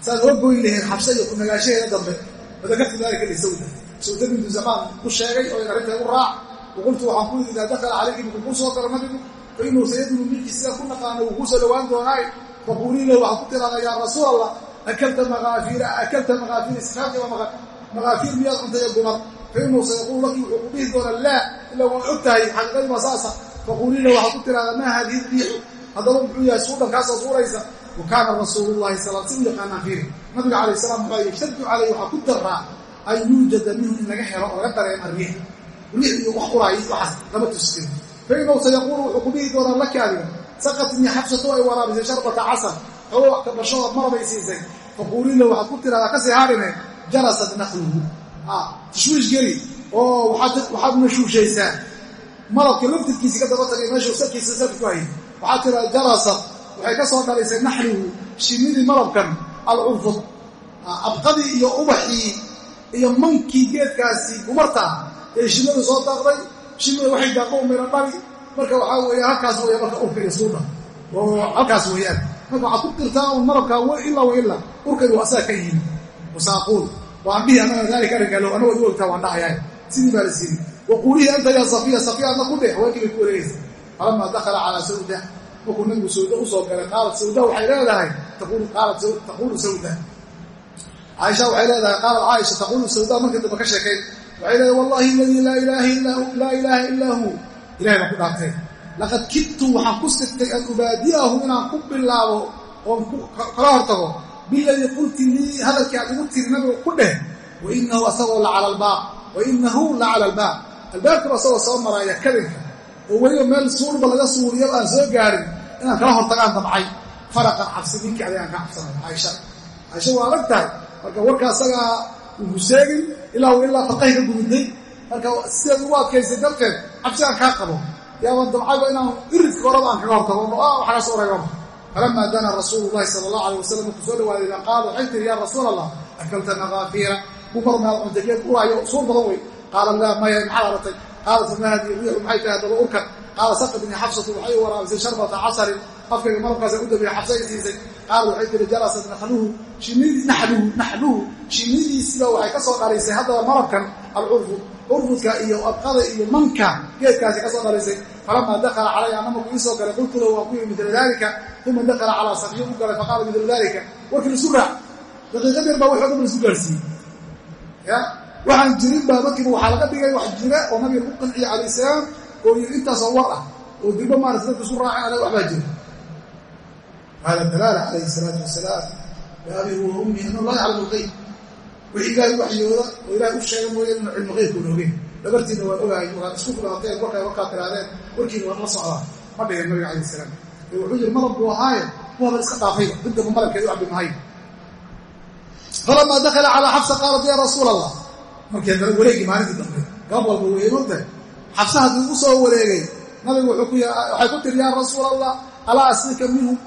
saad oo goyn lahayd xabsa iyo kunagaashaheeda dambe fadakartu daalika lisawda sawda bintu zamaan ku sheegay oo in arrinteed u raac waqultu waxaan ku yidhi idaa dakala calayki markuu kuu soo galo nabigu fa inuu sayadunu milkii sida ku naqaana wuu kuu soo dhowaan doonaaye faquulii lahu waxaan ku tiraahdaa yaa rasuul allah akalta makaafiira akalta makaafiir iskaaki waa makaafiir miyaad cuntay ee gumad fa inuu sayaquulu laki wuxuu ku dhihi doonaa laa ilaa waan og tahay xaqiiqadii waa saasa faquulii lahu waxaan ku tiraahdaa maa haadihi riixu haddaba muxuu yahay suudhankaasoo suuraysa wa kaana rasuulullahi sal si u yaqaanaan fiiri nabiga calayh salaam riix iyo wax quraay waxaas lama tuskin fa inahu sayaquulu wuxuu ku dhihi doonaa laki adiga saqatnii xabsatu ay waraabisay sharbata casal xoo kabashooda marabay siisay. Faquulila waxaad ku tiradaa ka sii haadhine jarasat naqluhu tashwiish geli. Oo waxaad nashuushaysaa malabka laftirkiisi ka daba tagay meeshuu salkiisa salki ku hayay. Waxaad tiraa jarasat waxay ka soo dhalaysay naxluhu shinnidii malabkan alcurfud abqadii iyo ubaxii iyo mankii geedkaasi gumartaa ee soo daaqday shinnida waxay daaqo mira dhali marka waxaa weeye halkaas weya marka urka iyo suudha oo halkaas weeyaan. Marka waxaad ku dirtaa un malabkaa ilaa wa ilaa urkaydu waa asaga ka yimi wasaaquul waan dhihi anaga daalika arrinkaalo anagoo i ogtaa waan dhahayaa sidii baa la siiyey. Waquulihi anta yaa safiya safiya adna ku dheh haweenkii bay ku wareegaysa. Falamaa dakhala calaa sawda. Markuu nabigu sawda u soo galay qaalat sawda waxay leedahay taquulu sawda caaisha waxay leedahay qaalat caaisha taquulu sawda. Markii dambe ka sheekayn waxay leedahay wallahi aladii laa ilaaha illaa hu ilahay baan ku dhaartay laqad kidtu waxaan ku sigtay an ubaadi'ahu inaan ku bilaabo oon kala hortago biladii qulti lii hadalkii aad igu tiri nabiga ku dheh wainahu asagoo la cala albaab wainahu la cala albaab albaabkaba asagoo soo maraaya kadinka oo weliba meel suurba laga suuriyo aan soo gaarin inaan kala hortagaan dabcay faraqan cabsi ninkii adigaan ka cabsanay caaisha caaisha waa adag tahay marka warka asagaa ugu ilaa wa ilaa farqahi ka marka sidaad ugu adkaysay darteed cabsi aan kaa qabo. Yaaban dabcayba inaan iridka horaba aan kaga hortago. Ka soo reebaba falamaa dana rasuulu llahi sala allahu alayh wasalam markuu soo dhawaaday ila qaala waxay tiri yaa rasuul allah akalta makaafiira bukar meel cuntageed uraayo suur badan wey qaala laa maya maxaad aratay qaalat fama hadihi riixu maxay tahay haddaba urkan qaala saqatnii xabsatu waxay waraabisay sharbata casarin. Afkayga malabkaasa u dambeeyey xabsa ay siisay qaala waxay tiri shinidii naxluhu naxluhu shinidiisiba waxay ka soo dhalaysay haddaba malabkan alcurfud curfudka iyo abqada iyo manka geedkaasi ka soo dhalaysay. Falamaa dakala calaya ana markuu ii soo galay qultu lahu waan ku yiri uma dakala calaa safiyo u galay faqaala midla daalika. Warkii raac daqiiqad yar baa waxoo dhan laisu gaarsiiyey. Ya? Waxaan jirin baa waxaa laga dhigay wax jira oo nabiga ku qanciye calayh oo yiri intaasoo war ah oo dirba maarata dadka isu anaga waxbaa jira hada dalaala calayhi salaatu wasalaam biabii huwa ummi anu laa yaclamu lqeyb wixii ilaahay waxyooda oo ilahay u sheega mooye inu cilmu qeybkuuna ogeen dhabartiina waan ogahay waad isku filaateen warkay warkaa tiraadeen warkiina waan la socdaa ma dhigin nabiga calayh salaam ee wuxuu yiri malab buu ahaaye waaba iska dhaafayba dibdaba malabkeeda u cabi mahay falamaa dakala calaa xabsa qaalat yaa rasuul allah markii haddana wareegii maalintii dambe gab walba weynuntahay xabsa haddii ugu soo wareegay nabigu waxay ku tiri alaa aslika minhu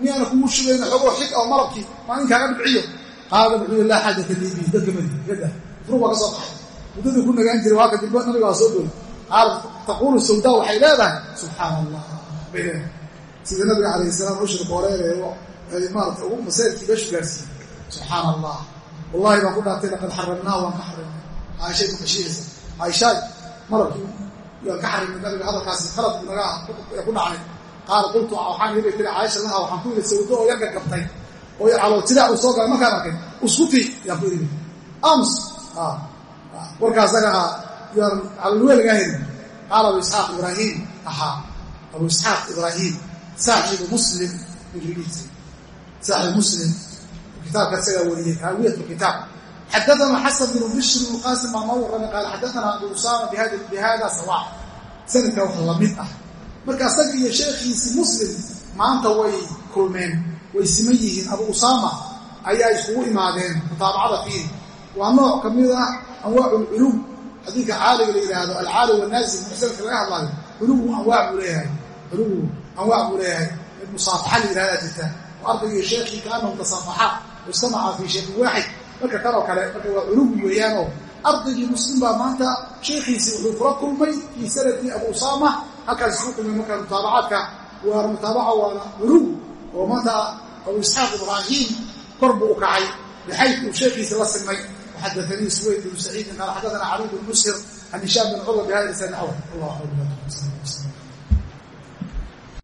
miyaana kugu shubayna xogoo xig oo malabkii maa ninkaaga dhibciyo qaala wuxuu laa xaajata lii bihi dadka madi gada furug baa ka soo baxay muddadii ku nagaan jiray waa kadib nabiga waa soo doolay qaala taquulu sawdaa waxay leedahay. Subxaana allah bay leedahay sida nabiga calayhi salaam ushri qooreereeyo maarata ugu masayrkii beeshu gaarsiiyey. Subxaana allah wallahi baan ku dhaartay laqad xaramnaahu waan ka xarimnay. Caaishay maqashihiisa caaishaay malabkii waan ka xarimnay nabiga hadalkaasi qalad naga ku dhacay qaala qultu waxaan yiri tiri caaisha laha waxaan ku yidhi sawdo oo yarga gabtay oo calootida uu soo galay markaan arkay uskuti yaan ku yidhi. Ams. Warkaa asaga alwe lagaa helin. Qaala abu isxaaq ibraahim. Ahaa abu isxaaq ibraahim saaxibu muslim ingiriisi saaxibu muslim. Kitaabka isagaa wariyey raawiyat kitaab. Xadaana xasan bnu bishr bnu qaasim baa noo warramay qaal xadaana abu usaama bihada sawa sanadka wax la mid ah marka asaga iyo sheekhiisii muslim maanta way kulmeen way siman yihiin. Abu usaama ayaa iskugu imaadeen mutaabacada fiiri waa nooc ka mid ah anwaac ulculuum xadiidka caaliga la yidhaahdo alcaali wanaazil muxsanka laga hadlaayo culuwu anwaac buu leeyahay. Culuwu anwaac buu leeyahay. Mid musaafaxa la yidhahdaa jirta. Oo ardaygiiyo sheekhii kaanahum tasaafaxa wajtamaca fii sheekin waaxid. Marka kanoo kale marka waa culuwi weeyaanoo ardaygii muslim baa maanta sheekhiisii wuxuu kula kulmay fii sanadii abu usaama halkaas isku kulmay marka mutaabacaadka waa mutaabaca waana culuw oo maanta abu isxaaq ibraahim kor buu u kacay. Bixaytu uu sheekhiisa la simay. Waxadaanii suwayd bnu saciidin qaal xadaana cali bn mushir can hishaam bin curwa bihada awal allah